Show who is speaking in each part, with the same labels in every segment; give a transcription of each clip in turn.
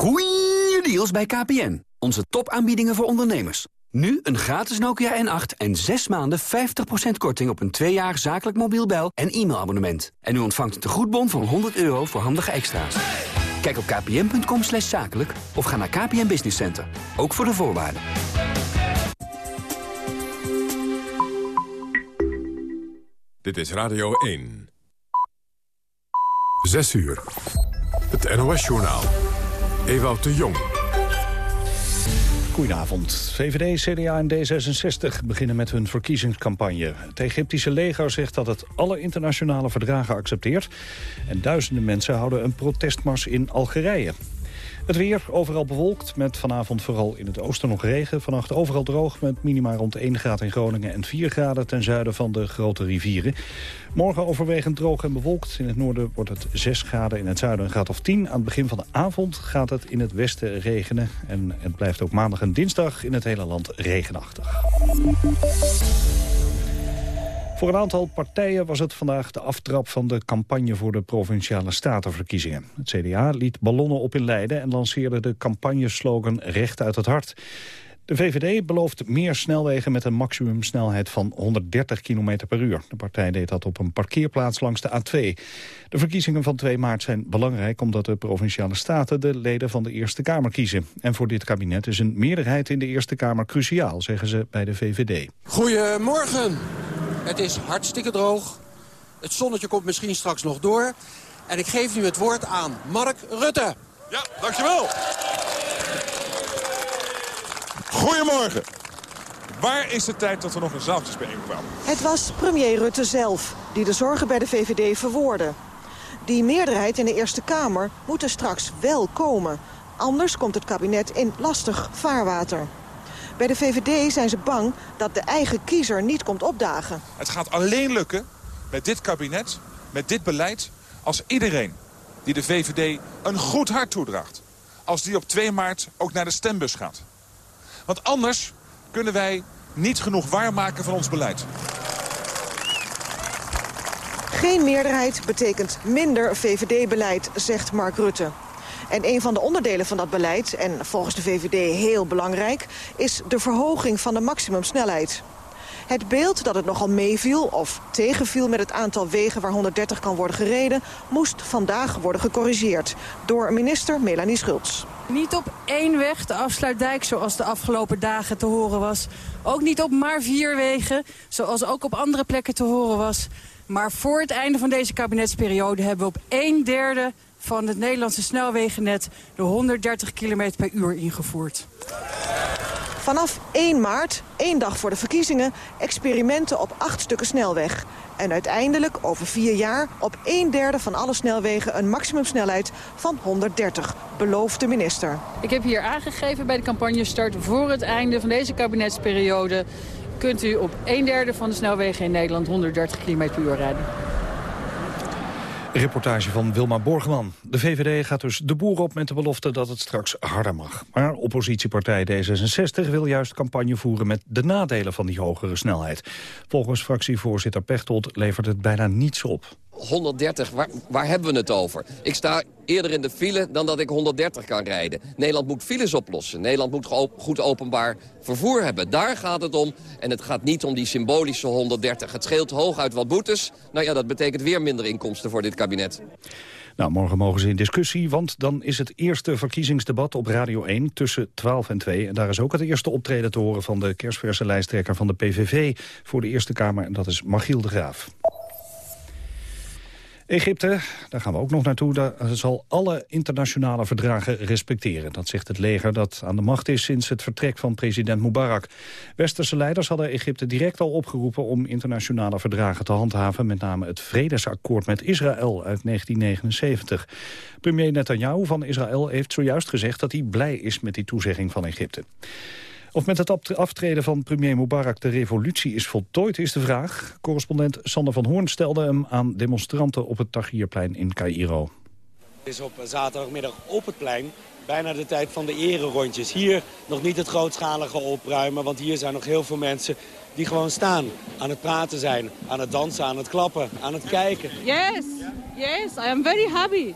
Speaker 1: Goeie deals bij KPN. Onze topaanbiedingen voor ondernemers. Nu een gratis Nokia N8 en 6 maanden 50% korting op een 2 jaar zakelijk mobiel bel- en e-mailabonnement. En u ontvangt een tegoedbon van 100 euro voor handige extra's. Kijk op kpn.com slash zakelijk of ga naar KPN Business Center. Ook voor de voorwaarden.
Speaker 2: Dit is Radio 1. 6 uur. Het NOS-journaal. Ewout de Jong.
Speaker 3: Goedenavond. VVD, CDA en D66 beginnen met hun verkiezingscampagne. Het Egyptische leger zegt dat het alle internationale verdragen accepteert... en duizenden mensen houden een protestmars in Algerije. Het weer overal bewolkt, met vanavond vooral in het oosten nog regen. Vannacht overal droog, met minima rond 1 graad in Groningen... en 4 graden ten zuiden van de grote rivieren. Morgen overwegend droog en bewolkt. In het noorden wordt het 6 graden, in het zuiden een graad of 10. Aan het begin van de avond gaat het in het westen regenen. En het blijft ook maandag en dinsdag in het hele land regenachtig. Voor een aantal partijen was het vandaag de aftrap van de campagne voor de Provinciale Statenverkiezingen. Het CDA liet ballonnen op in Leiden en lanceerde de campagneslogan Recht uit het Hart. De VVD belooft meer snelwegen met een maximumsnelheid van 130 km per uur. De partij deed dat op een parkeerplaats langs de A2. De verkiezingen van 2 maart zijn belangrijk omdat de Provinciale Staten de leden van de Eerste Kamer kiezen. En voor dit kabinet is een meerderheid in de Eerste Kamer cruciaal, zeggen ze bij de VVD.
Speaker 4: Goedemorgen. Het is hartstikke droog. Het zonnetje komt misschien straks nog door. En ik geef nu het woord aan Mark Rutte.
Speaker 5: Ja, dankjewel. Goedemorgen. Waar is de tijd dat er nog een zaaltjesbijeenkomst kwamen?
Speaker 6: Het was premier Rutte zelf die de zorgen bij de VVD verwoordde. Die meerderheid in de Eerste Kamer moet er straks wel komen. Anders komt het kabinet in lastig vaarwater. Bij de VVD zijn ze bang dat de eigen kiezer niet komt opdagen.
Speaker 5: Het gaat alleen lukken met dit kabinet, met dit beleid... als iedereen die de VVD een goed hart toedraagt. Als die op 2 maart ook naar de stembus gaat. Want anders kunnen wij niet genoeg waarmaken van ons beleid.
Speaker 6: Geen meerderheid betekent minder VVD-beleid, zegt Mark Rutte. En een van de onderdelen van dat beleid, en volgens de VVD heel belangrijk... is de verhoging van de maximumsnelheid. Het beeld dat het nogal meeviel of tegenviel met het aantal wegen waar 130 kan worden gereden... moest vandaag worden gecorrigeerd door minister Melanie Schultz.
Speaker 7: Niet op één weg, de afsluitdijk, zoals de afgelopen dagen te horen was. Ook niet op maar vier wegen, zoals ook op andere plekken te horen was. Maar voor het einde van deze kabinetsperiode hebben we op een derde van het Nederlandse snelwegennet de 130 km per uur ingevoerd.
Speaker 6: Vanaf 1 maart, één dag voor de verkiezingen, experimenten op acht stukken snelweg. En uiteindelijk, over vier jaar, op een derde van alle snelwegen een maximumsnelheid van 130, belooft de minister.
Speaker 7: Ik heb hier aangegeven bij de campagnestart voor het einde van deze kabinetsperiode... kunt u op een derde van de snelwegen in Nederland 130 km per uur rijden.
Speaker 3: Reportage van Wilma Borgman. De VVD gaat dus de boer op met de belofte dat het straks harder mag. Maar oppositiepartij D66 wil juist campagne voeren met de nadelen van die hogere snelheid. Volgens fractievoorzitter Pechtold levert het bijna niets op.
Speaker 8: 130, waar, waar, hebben we het over? Ik sta eerder in de file dan dat ik 130 kan rijden. Nederland moet files oplossen. Nederland moet goed openbaar vervoer hebben. Daar gaat het om. En het gaat niet om die symbolische 130. Het scheelt hooguit wat boetes. Nou ja, dat betekent weer minder inkomsten voor dit kabinet.
Speaker 3: Nou, morgen mogen ze in discussie, want dan is het eerste verkiezingsdebat op Radio 1 tussen 12 en 2. En daar is ook het eerste optreden te horen van de kerstverse lijsttrekker van de PVV voor de Eerste Kamer. En dat is Machiel de Graaf. Egypte, daar gaan we ook nog naartoe, daar zal alle internationale verdragen respecteren. Dat zegt het leger dat aan de macht is sinds het vertrek van president Mubarak. Westerse leiders hadden Egypte direct al opgeroepen om internationale verdragen te handhaven. Met name het vredesakkoord met Israël uit 1979. Premier Netanyahu van Israël heeft zojuist gezegd dat hij blij is met die toezegging van Egypte. Of met het aftreden van premier Mubarak de revolutie is voltooid, is de vraag. Correspondent Sander van Hoorn stelde hem aan demonstranten op het Tahrirplein in Cairo.
Speaker 9: Het is op zaterdagmiddag op het plein bijna de tijd van de ererondjes. Hier nog niet het grootschalige opruimen, want hier zijn nog heel veel mensen die gewoon staan, aan het praten zijn, aan het dansen, aan het klappen, aan het kijken.
Speaker 10: Yes, yes, I am very happy.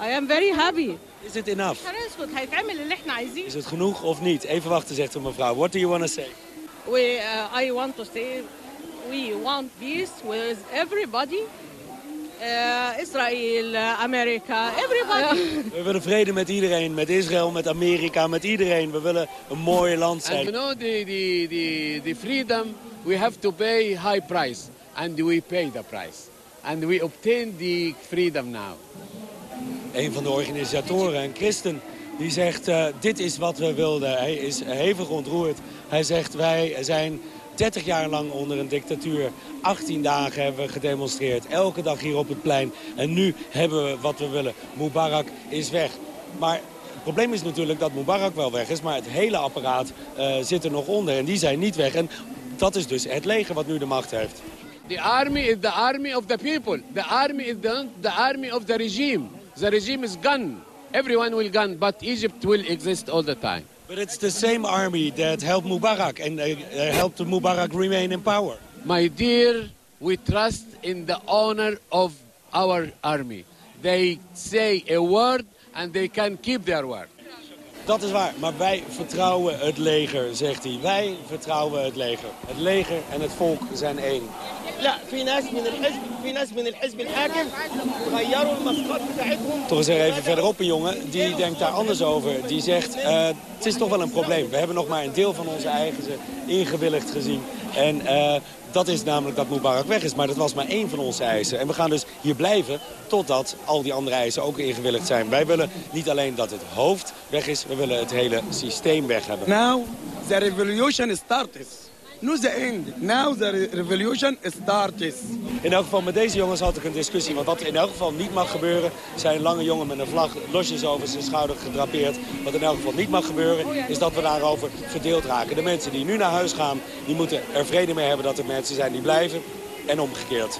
Speaker 10: I am very happy.
Speaker 9: Is het enough? Is het genoeg of niet? Even wachten, zegt de mevrouw. What do you want to say?
Speaker 10: We, uh, I want to say we want peace with everybody. Uh, Israël, uh, Amerika, everybody.
Speaker 9: We willen vrede met iedereen, met Israël, met Amerika, met iedereen. We willen een mooi land zijn.
Speaker 11: And you know, the, the, the, the freedom, we have to pay high price. And we pay the price. And we obtain the freedom now.
Speaker 9: Een van de organisatoren, een christen, die zegt... Uh, dit is wat we wilden. Hij is hevig ontroerd. Hij zegt, wij zijn 30 jaar lang onder een dictatuur. 18 dagen hebben we gedemonstreerd. Elke dag hier op het plein. En nu hebben we wat we willen. Mubarak is weg. Maar het probleem is natuurlijk dat Mubarak wel weg is. Maar het hele apparaat uh, zit er nog onder. En die zijn niet weg. En dat is dus het leger wat nu de macht heeft.
Speaker 11: The army is the army of the people. The army is the, the army of the regime. The regime is gone. Everyone will gone, but Egypt will exist all the time.
Speaker 9: But it's the same army that helped Mubarak and helped Mubarak remain in power.
Speaker 11: My dear, we trust in the honor of our army. They say a word and they can keep their word.
Speaker 9: Dat is waar, maar wij vertrouwen het leger, zegt hij. Wij vertrouwen het leger. Het leger en het volk zijn één. Toch is er even verderop een jongen, die denkt daar anders over. Die zegt, uh, het is toch wel een probleem. We hebben nog maar een deel van onze eigen ingewilligd gezien. En uh, dat is namelijk dat Mubarak weg is. Maar dat was maar één van onze eisen. En we gaan dus hier blijven totdat al die andere eisen ook ingewilligd zijn. Wij willen niet alleen dat het hoofd weg is, we willen het hele systeem weg hebben.
Speaker 12: Now the revolution starts. Not the end. Now the revolution starts.
Speaker 9: In elk geval met deze jongens had ik een discussie. Want wat in elk geval niet mag gebeuren... zijn lange jongen met een vlag losjes over zijn schouder gedrapeerd. Wat in elk geval niet mag gebeuren... is dat we daarover verdeeld raken. De mensen die nu naar huis gaan... die moeten er vrede mee hebben dat er mensen zijn die blijven. En omgekeerd.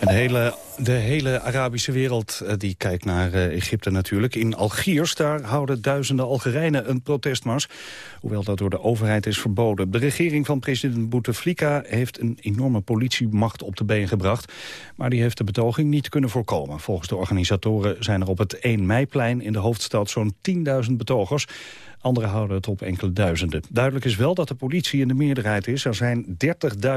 Speaker 3: De hele, de hele Arabische wereld eh, die kijkt naar uh, Egypte natuurlijk. In Algiers daar houden duizenden Algerijnen een protestmars. Hoewel dat door de overheid is verboden. De regering van president Bouteflika heeft een enorme politiemacht op de been gebracht. Maar die heeft de betoging niet kunnen voorkomen. Volgens de organisatoren zijn er op het 1 meiplein in de hoofdstad zo'n 10.000 betogers. Anderen houden het op enkele duizenden. Duidelijk is wel dat de politie in de meerderheid is. Er zijn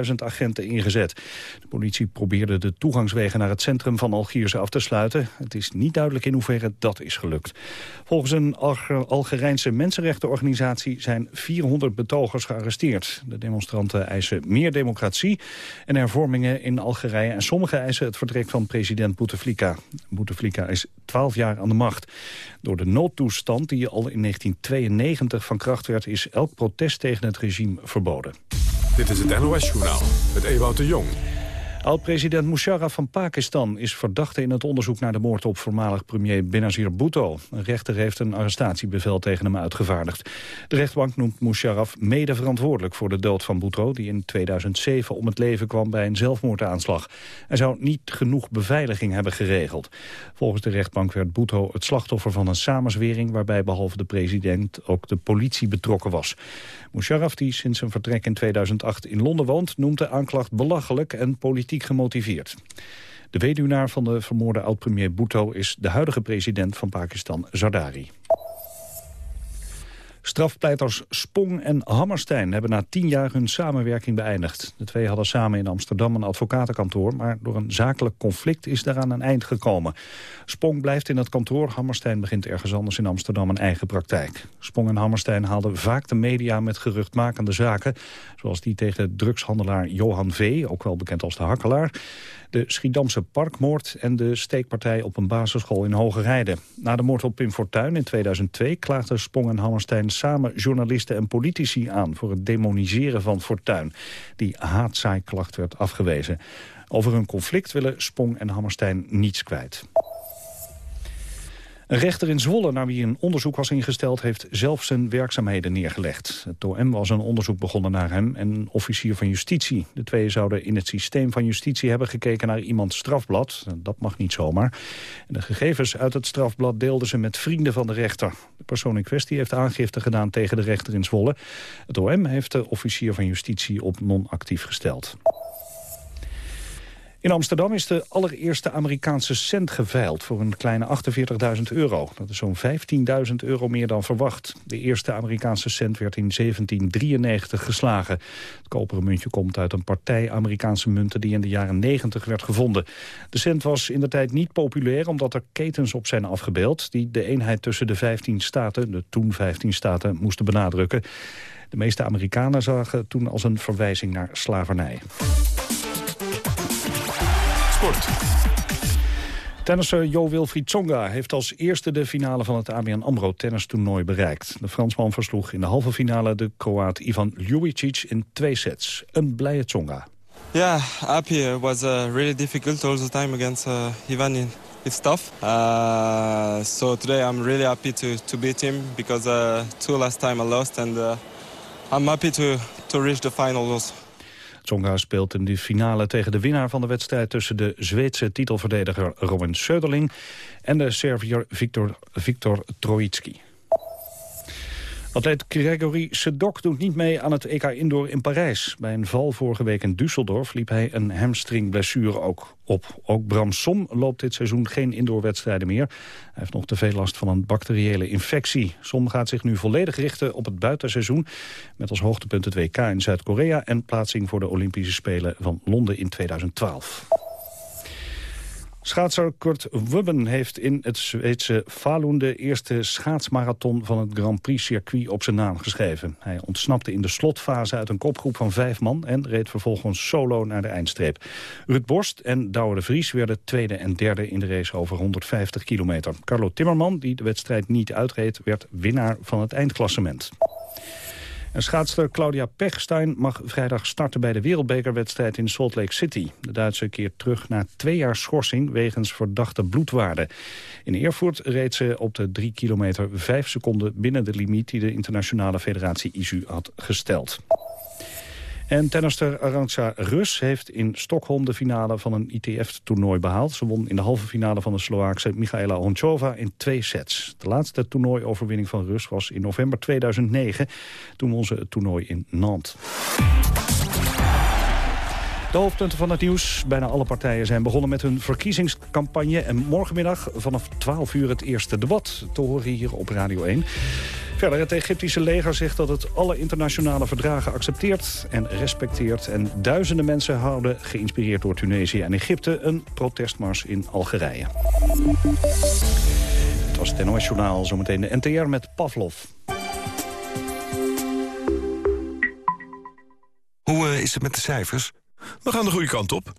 Speaker 3: 30.000 agenten ingezet. De politie probeerde de toegangswegen naar het centrum van Algiers af te sluiten. Het is niet duidelijk in hoeverre dat is gelukt. Volgens een Algerijnse mensenrechtenorganisatie zijn 400 betogers gearresteerd. De demonstranten eisen meer democratie en hervormingen in Algerije. En sommigen eisen het vertrek van president Bouteflika. Bouteflika is 12 jaar aan de macht. Door de noodtoestand die al in 1992 van kracht werd... is elk protest tegen het regime verboden.
Speaker 2: Dit is het NOS-journaal met Ewout de Jong.
Speaker 3: Oud-president Musharraf van Pakistan is verdachte in het onderzoek naar de moord op voormalig premier Benazir Bhutto. Een rechter heeft een arrestatiebevel tegen hem uitgevaardigd. De rechtbank noemt Musharraf mede verantwoordelijk voor de dood van Bhutto, die in 2007 om het leven kwam bij een zelfmoordaanslag. Hij zou niet genoeg beveiliging hebben geregeld. Volgens de rechtbank werd Bhutto het slachtoffer van een samenzwering waarbij behalve de president ook de politie betrokken was. Musharraf, die sinds zijn vertrek in 2008 in Londen woont, noemt de aanklacht belachelijk en politiek gemotiveerd. De weduwnaar van de vermoorde oud-premier Bhutto is de huidige president van Pakistan, Zardari. Strafpleiters Spong en Hammerstein hebben na tien jaar hun samenwerking beëindigd. De twee hadden samen in Amsterdam een advocatenkantoor... maar door een zakelijk conflict is daaraan een eind gekomen. Spong blijft in het kantoor, Hammerstein begint ergens anders in Amsterdam een eigen praktijk. Spong en Hammerstein haalden vaak de media met geruchtmakende zaken... zoals die tegen drugshandelaar Johan V., ook wel bekend als de Hakkelaar de Schiedamse parkmoord en de steekpartij op een basisschool in Hogerheide. Na de moord op Pim Fortuyn in 2002 klaagden Spong en Hammerstein samen journalisten en politici aan voor het demoniseren van Fortuyn, die haatzaaiklacht werd afgewezen. Over hun conflict willen Spong en Hammerstein niets kwijt. Een rechter in Zwolle, naar wie een onderzoek was ingesteld... heeft zelf zijn werkzaamheden neergelegd. Het OM was een onderzoek begonnen naar hem en een officier van justitie. De twee zouden in het systeem van justitie hebben gekeken naar iemands strafblad. Dat mag niet zomaar. En de gegevens uit het strafblad deelden ze met vrienden van de rechter. De persoon in kwestie heeft aangifte gedaan tegen de rechter in Zwolle. Het OM heeft de officier van justitie op non-actief gesteld. In Amsterdam is de allereerste Amerikaanse cent geveild voor een kleine 48.000 euro. Dat is zo'n 15.000 euro meer dan verwacht. De eerste Amerikaanse cent werd in 1793 geslagen. Het koperen muntje komt uit een partij Amerikaanse munten die in de jaren 90 werd gevonden. De cent was in de tijd niet populair omdat er ketens op zijn afgebeeld... die de eenheid tussen de 15 staten, de toen 15 staten, moesten benadrukken. De meeste Amerikanen zagen toen als een verwijzing naar slavernij.
Speaker 2: Sport.
Speaker 3: Tennisser Jo Wilfried Tsonga heeft als eerste de finale van het ABN AMRO tennistoernooi bereikt. De Fransman versloeg in de halve finale de Kroaat Ivan Ljubicic in twee sets. Een blije Tsonga.
Speaker 13: Yeah, happy. It was uh, really difficult all the time against uh, Ivan. It's tough. Uh, so today I'm really happy to, to beat him because uh, two last time I lost and uh, I'm happy to, to reach the finals.
Speaker 3: Tsonga speelt in de finale tegen de winnaar van de wedstrijd... tussen de Zweedse titelverdediger Robin Söderling... en de Serviër Viktor, Viktor Troitsky. Atleet Gregory Sedok doet niet mee aan het EK Indoor in Parijs. Bij een val vorige week in Düsseldorf liep hij een hamstringblessure ook op. Ook Bram Som loopt dit seizoen geen indoorwedstrijden meer. Hij heeft nog te veel last van een bacteriële infectie. Som gaat zich nu volledig richten op het buitenseizoen... met als hoogtepunt het WK in Zuid-Korea... en plaatsing voor de Olympische Spelen van Londen in 2012. Schaatser Kurt Wubben heeft in het Zweedse Falun de eerste schaatsmarathon van het Grand Prix circuit op zijn naam geschreven. Hij ontsnapte in de slotfase uit een kopgroep van vijf man en reed vervolgens solo naar de eindstreep. Ruud Borst en Douwe de Vries werden tweede en derde in de race over 150 kilometer. Carlo Timmerman, die de wedstrijd niet uitreed, werd winnaar van het eindklassement. En schaatster Claudia Pechstein mag vrijdag starten bij de wereldbekerwedstrijd in Salt Lake City. De Duitse keert terug na twee jaar schorsing wegens verdachte bloedwaarden. In Erfurt reed ze op de drie kilometer vijf seconden binnen de limiet die de internationale federatie ISU had gesteld. En tennister Arantxa Rus heeft in Stockholm de finale van een ITF-toernooi behaald. Ze won in de halve finale van de Sloaakse Michaela Honchova in twee sets. De laatste toernooioverwinning van Rus was in november 2009. Toen won ze het toernooi in Nantes. De hoofdpunten van het nieuws. Bijna alle partijen zijn begonnen met hun verkiezingscampagne. En morgenmiddag vanaf 12 uur het eerste debat te horen hier op Radio 1. Verder, het Egyptische leger zegt dat het alle internationale verdragen accepteert en respecteert. En duizenden mensen houden, geïnspireerd door Tunesië en Egypte, een protestmars in Algerije. Het was het NOS Journaal, zometeen de NTR met Pavlov.
Speaker 14: Hoe uh, is het met de cijfers?
Speaker 15: We gaan de goede kant op.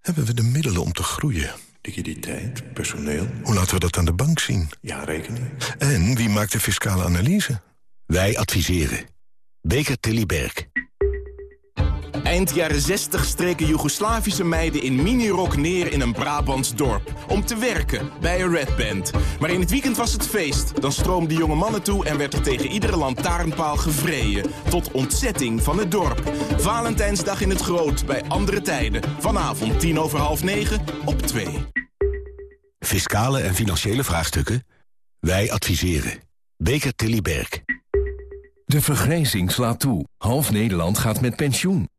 Speaker 15: Hebben we de middelen om te groeien? Liquiditeit, personeel. Hoe laten we dat aan de bank zien? Ja, rekening. En wie maakt de fiscale analyse?
Speaker 14: Wij adviseren. Beker Tilly Berg.
Speaker 16: Eind jaren 60 streken Joegoslavische meiden in minirok neer in een Brabants dorp. Om te werken, bij een Red Band. Maar in het weekend was het feest. Dan stroomden jonge mannen toe en werd er tegen iedere lantaarnpaal gevreden. Tot ontzetting van het dorp. Valentijnsdag in het Groot, bij andere tijden. Vanavond tien over half negen op twee.
Speaker 14: Fiscale en financiële vraagstukken? Wij adviseren. Beker Tilly Berg.
Speaker 17: De vergrijzing slaat toe. Half Nederland gaat met pensioen.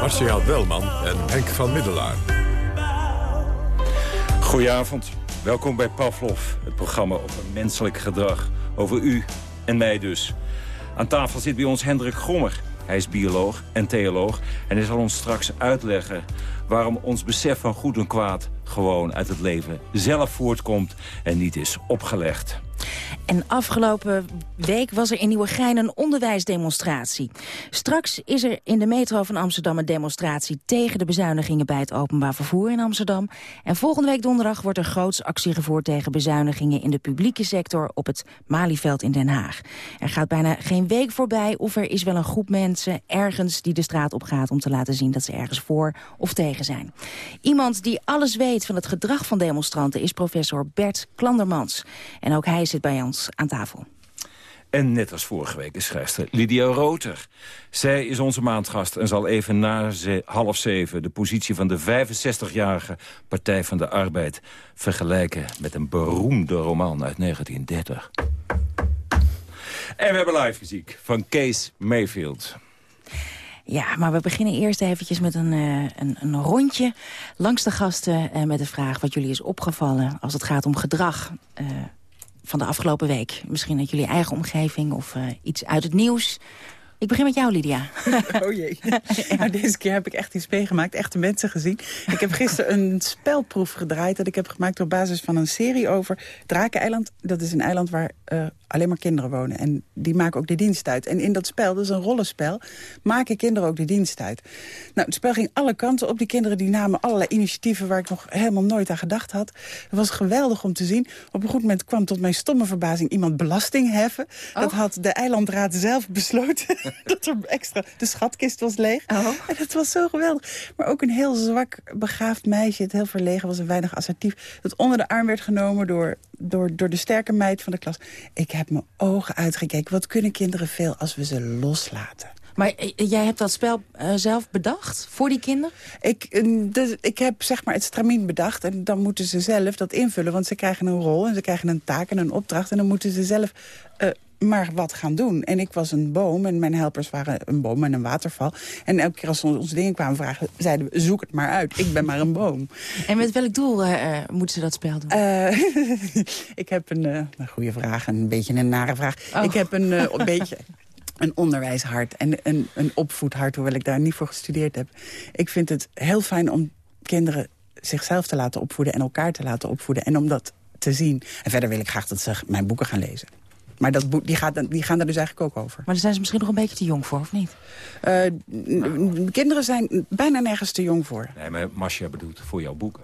Speaker 2: Marcia Welman en Henk van Middelaar.
Speaker 18: Goedenavond. Welkom bij Pavlov, het programma over menselijk gedrag. Over u en mij dus. Aan tafel zit bij ons Hendrik Grommer. Hij is bioloog en theoloog en hij zal ons straks uitleggen... waarom ons besef van goed en kwaad gewoon uit het leven zelf voortkomt... en niet is opgelegd.
Speaker 19: En afgelopen week was er in Nieuwegein een onderwijsdemonstratie. Straks is er in de metro van Amsterdam een demonstratie... tegen de bezuinigingen bij het openbaar vervoer in Amsterdam. En volgende week donderdag wordt er groots actie gevoerd... tegen bezuinigingen in de publieke sector op het Malieveld in Den Haag. Er gaat bijna geen week voorbij of er is wel een groep mensen... ergens die de straat op gaat om te laten zien dat ze ergens voor of tegen zijn. Iemand die alles weet van het gedrag van demonstranten... is professor Bert Klandermans. En ook hij zit bij ons aan tafel.
Speaker 18: En net als vorige week is schrijfster Lydia Roter. Zij is onze maandgast en zal even na half zeven... de positie van de 65-jarige Partij van de Arbeid... vergelijken met een beroemde roman uit 1930. En we hebben live muziek van Kees Mayfield.
Speaker 19: Ja, maar we beginnen eerst eventjes met een, uh, een, een, rondje langs de gasten... Uh, met de vraag wat jullie is opgevallen als het gaat om gedrag... Uh, van de afgelopen week? Misschien uit jullie eigen omgeving of uh, iets uit het nieuws. Ik begin met jou, Lydia.
Speaker 20: Oh jee. Nou, deze keer heb ik echt iets meegemaakt. Echte mensen gezien. Ik heb gisteren een spelproef gedraaid... dat ik heb gemaakt op basis van een serie over Drakeneiland. Dat is een eiland waar uh, alleen maar kinderen wonen. En die maken ook de dienst uit. En in dat spel, dat is een rollenspel, maken kinderen ook de dienst uit. Nou, het spel ging alle kanten op. Die kinderen die namen allerlei initiatieven waar ik nog helemaal nooit aan gedacht had. Het was geweldig om te zien. Op een goed moment kwam tot mijn stomme verbazing iemand belasting heffen. Dat oh. had de eilandraad zelf besloten. dat er extra, de schatkist was leeg. Oh. En dat was zo geweldig. Maar ook een heel zwak, begaafd meisje, het heel verlegen was en weinig assertief. Dat onder de arm werd genomen door, door, door de sterke meid van de klas. Ik heb mijn ogen uitgekeken. Wat kunnen kinderen veel als we ze loslaten?
Speaker 19: Maar eh, jij hebt dat spel uh, zelf bedacht voor die kinderen?
Speaker 20: Ik, dus, ik heb zeg maar het stramien bedacht. En dan moeten ze zelf dat invullen. Want ze krijgen een rol en ze krijgen een taak en een opdracht. En dan moeten ze zelf uh, maar wat gaan doen. En ik was een boom en mijn helpers waren een boom en een waterval. En elke keer als ze ons dingen kwamen vragen, zeiden we, zoek het maar uit. Ik ben maar een boom.
Speaker 19: En met welk doel uh, moeten ze dat spel doen? Uh,
Speaker 20: ik heb een, uh, een goede vraag, een beetje een nare vraag. Oh. Ik heb een, een beetje een onderwijshart en een, een opvoedhart, hoewel ik daar niet voor gestudeerd heb. Ik vind het heel fijn om kinderen zichzelf te laten opvoeden en elkaar te laten opvoeden. En om dat te zien. En verder wil ik graag dat ze mijn boeken gaan lezen. Maar dat, die, gaat, die gaan daar dus eigenlijk ook over.
Speaker 19: Maar daar zijn ze misschien nog een beetje te jong voor, of niet?
Speaker 20: Uh, kinderen zijn bijna nergens te jong voor.
Speaker 18: Nee, maar Masja bedoelt voor jouw boeken.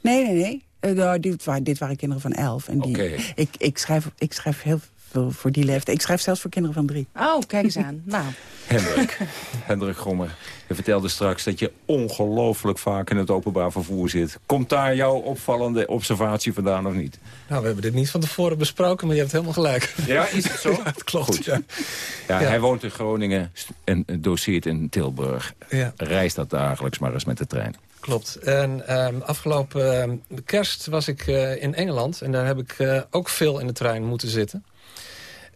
Speaker 20: Nee, nee, nee. Uh, dit, waren, dit waren kinderen van elf. En die, ik, ik, schrijf, ik schrijf heel voor die leeftijd. Ik schrijf zelfs voor kinderen van drie.
Speaker 19: Oh, kijk eens aan. nou.
Speaker 18: Hendrik, Hendrik Grommer, je vertelde straks dat je ongelooflijk vaak in het openbaar vervoer zit. Komt daar jouw opvallende observatie vandaan of niet?
Speaker 21: Nou, we hebben dit niet van tevoren besproken, maar je hebt helemaal gelijk.
Speaker 18: Ja, is het zo?
Speaker 21: ja, het klopt,
Speaker 18: Goed. Ja. ja. hij woont in Groningen en doseert in Tilburg. Ja. Reist dat dagelijks maar eens met de trein.
Speaker 21: Klopt. En um, afgelopen um, kerst was ik uh, in Engeland. En daar heb ik uh, ook veel in de trein moeten zitten.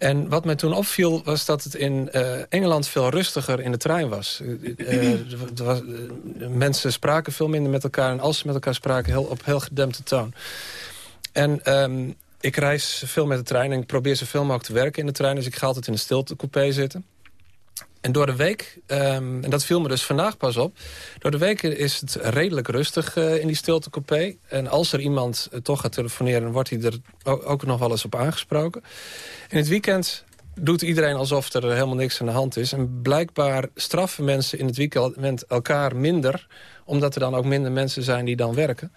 Speaker 21: En wat mij toen opviel was dat het in uh, Engeland veel rustiger in de trein was. Uh, was mensen spraken veel minder met elkaar. En als ze met elkaar spraken, heel, op heel gedempte toon. En um, ik reis veel met de trein en ik probeer zoveel mogelijk te werken in de trein. Dus ik ga altijd in de stiltecoupé zitten. En door de week, um, en dat viel me dus vandaag pas op... door de week is het redelijk rustig uh, in die stiltecoupé. En als er iemand uh, toch gaat telefoneren... wordt hij er ook nog wel eens op aangesproken. In het weekend doet iedereen alsof er helemaal niks aan de hand is. En blijkbaar straffen mensen in het weekend elkaar minder omdat er dan ook minder mensen zijn die dan werken.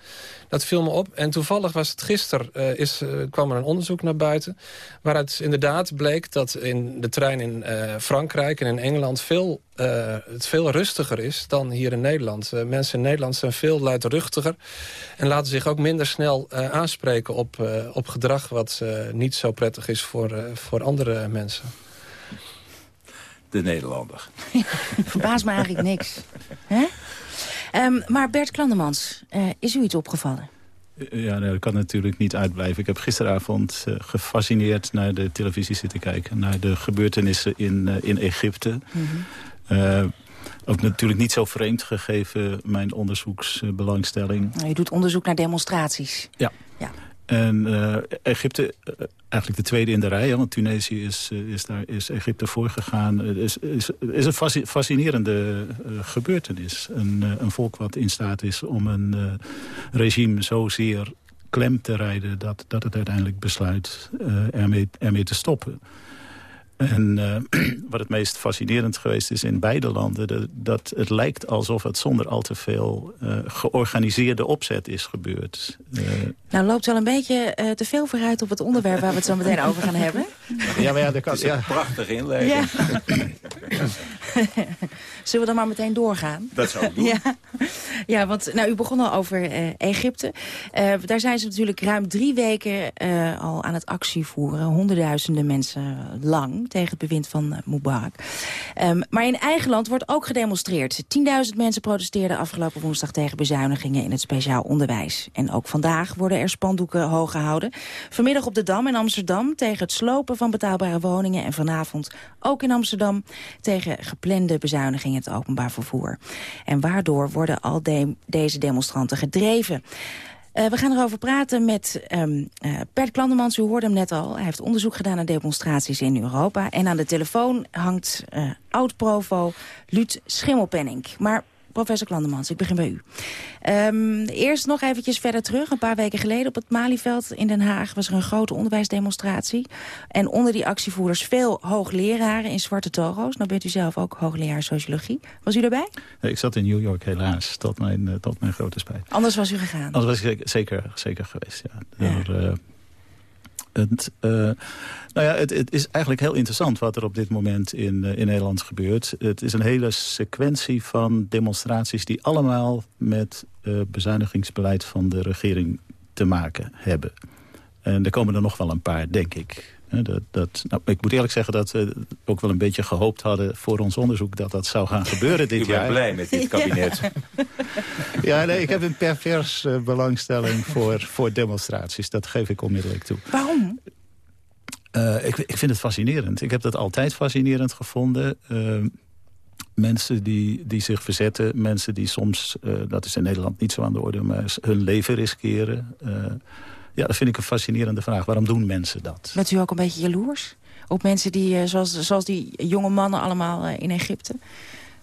Speaker 21: Dat viel me op. En toevallig was het gisteren, uh, is, uh, kwam er een onderzoek naar buiten... waaruit inderdaad bleek dat in de trein in uh, Frankrijk en in Engeland... Veel, het veel rustiger is dan hier in Nederland. mensen in Nederland zijn veel luidruchtiger... en laten zich ook minder snel aanspreken op, op gedrag... wat niet zo prettig is voor, voor andere mensen
Speaker 18: de Nederlander.
Speaker 19: Verbaast me eigenlijk niks. Hè? Um, maar Bert Klandemans, uh, is u iets opgevallen?
Speaker 22: Ja, dat kan natuurlijk niet uitblijven. Ik heb gisteravond uh, gefascineerd naar de televisie zitten kijken. Naar de gebeurtenissen in, uh, in Egypte. Mm -hmm. ook natuurlijk niet zo vreemd gegeven mijn onderzoeksbelangstelling.
Speaker 19: Nou, je doet onderzoek naar demonstraties.
Speaker 22: Ja. ja. En uh, Egypte, uh, eigenlijk de tweede in de rij, want Tunesië is, uh, is, daar, is Egypte voorgegaan. Het is, is, een fascinerende gebeurtenis. Een, een volk wat in staat is om een regime zozeer klem te rijden... dat, dat het uiteindelijk besluit ermee, ermee te stoppen. En uh, wat het meest fascinerend geweest is in beide landen... De, dat het lijkt alsof het zonder al te veel uh, georganiseerde opzet is gebeurd.
Speaker 19: Uh, nou loopt wel een beetje te veel vooruit op het onderwerp... waar we het zo meteen over gaan hebben.
Speaker 22: Ja, maar ja, dat kan, ja.
Speaker 18: prachtige inleiding.
Speaker 19: Ja. Zullen we dan maar meteen doorgaan?
Speaker 18: Dat zou ik doen.
Speaker 19: Ja, ja want nou, u begon al over Egypte. daar zijn ze natuurlijk ruim drie weken al aan het actie voeren. Honderdduizenden mensen lang tegen het bewind van uh, Mubarak. Um, maar in eigen land wordt ook gedemonstreerd. 10.000 mensen protesteerden afgelopen woensdag tegen bezuinigingen in het speciaal onderwijs. En ook vandaag worden er spandoeken hoog gehouden. Vanmiddag op de Dam in Amsterdam tegen het slopen van betaalbare woningen. En vanavond ook in Amsterdam tegen geplande bezuinigingen in het openbaar vervoer. En waardoor worden al de deze demonstranten gedreven? Uh, we gaan erover praten met um, uh, Bert Klandemans. U hoorde hem net al. Hij heeft onderzoek gedaan naar demonstraties in Europa. En aan de telefoon hangt uh, oud-provo Luut Schimmelpenning. Maar professor Klandemans, ik begin bij u. Um, eerst nog eventjes verder terug. Een paar weken geleden op het Malieveld in Den Haag... was er een grote onderwijsdemonstratie. En onder die actievoerders veel hoogleraren in zwarte togo's. Nou bent u zelf ook hoogleraar sociologie. Was u erbij?
Speaker 22: Ik zat in New York helaas, tot mijn, uh, tot mijn grote spijt.
Speaker 19: Anders was u gegaan?
Speaker 22: Anders was ik zeker, zeker geweest, ja. ja. Door, uh, het, uh, nou ja, het, het, is eigenlijk heel interessant wat er op dit moment in, uh, in Nederland gebeurt. Het is een hele sequentie van demonstraties die allemaal met uh, bezuinigingsbeleid van de regering te maken hebben. En er komen er nog wel een paar, denk ik. Dat, dat, nou, ik moet eerlijk zeggen dat we ook wel een beetje gehoopt hadden voor ons onderzoek dat dat zou gaan gebeuren dit jaar.
Speaker 18: bent blij met dit kabinet.
Speaker 22: Ja, ja nee, ik heb een pervers uh, belangstelling voor, voor demonstraties. Dat geef ik onmiddellijk toe.
Speaker 19: Waarom?
Speaker 22: Uh, ik, ik vind het fascinerend. Ik heb dat altijd fascinerend gevonden. Uh, mensen die, die zich verzetten. Mensen die soms, uh, dat is in Nederland niet zo aan de orde... maar hun leven riskeren. Ja, dat vind ik een fascinerende vraag. Waarom doen mensen dat?
Speaker 19: Bent u ook een beetje jaloers? Op mensen die, zoals, zoals die jonge mannen allemaal in Egypte?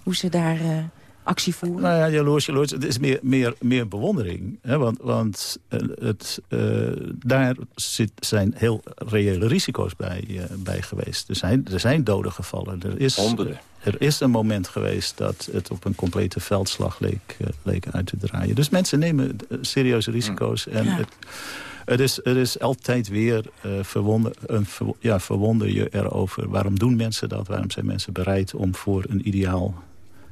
Speaker 19: Hoe ze daar actie voeren?
Speaker 22: Nou ja, jaloers, jaloers. Het is meer, meer, meer bewondering. Hè? Want, want het, uh, daar zit, zijn heel reële risico's bij, uh, bij geweest. Er zijn, er zijn doden gevallen. Er is,
Speaker 18: Honderden.
Speaker 22: Er is een moment geweest dat het op een complete veldslag leek, leek uit te draaien. Dus mensen nemen serieuze risico's. En
Speaker 19: ja.
Speaker 22: het, het is, het is altijd weer uh, verwonder, een, ver, ja, verwonder je erover. Waarom doen mensen dat? Waarom zijn mensen bereid om voor een ideaal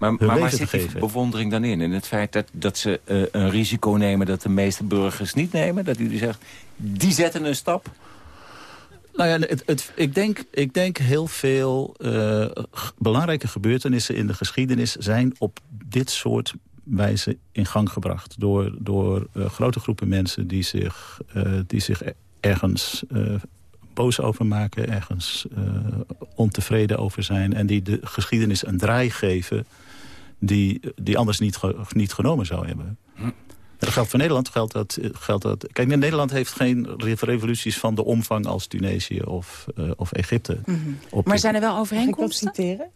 Speaker 18: maar, maar waar zit die bewondering dan in? In het feit dat, dat ze uh, een risico nemen dat de meeste burgers niet nemen? Dat u zegt, die zetten een stap?
Speaker 22: Nou ja, het, het, ik, denk, ik denk heel veel uh, belangrijke gebeurtenissen in de geschiedenis... zijn op dit soort wijze in gang gebracht. Door, door uh, grote groepen mensen die zich, die zich ergens boos over maken, ergens uh, ontevreden over zijn... en die de geschiedenis een draai geven die, die anders niet, ge, niet genomen zou hebben. Hm. Dat geldt voor Nederland. Geldt dat, geldt dat, kijk, Nederland heeft geen revoluties van de omvang als Tunesië of, uh, of Egypte.
Speaker 19: Mm -hmm. Maar zijn er wel overeenkomsten?
Speaker 20: Citeren?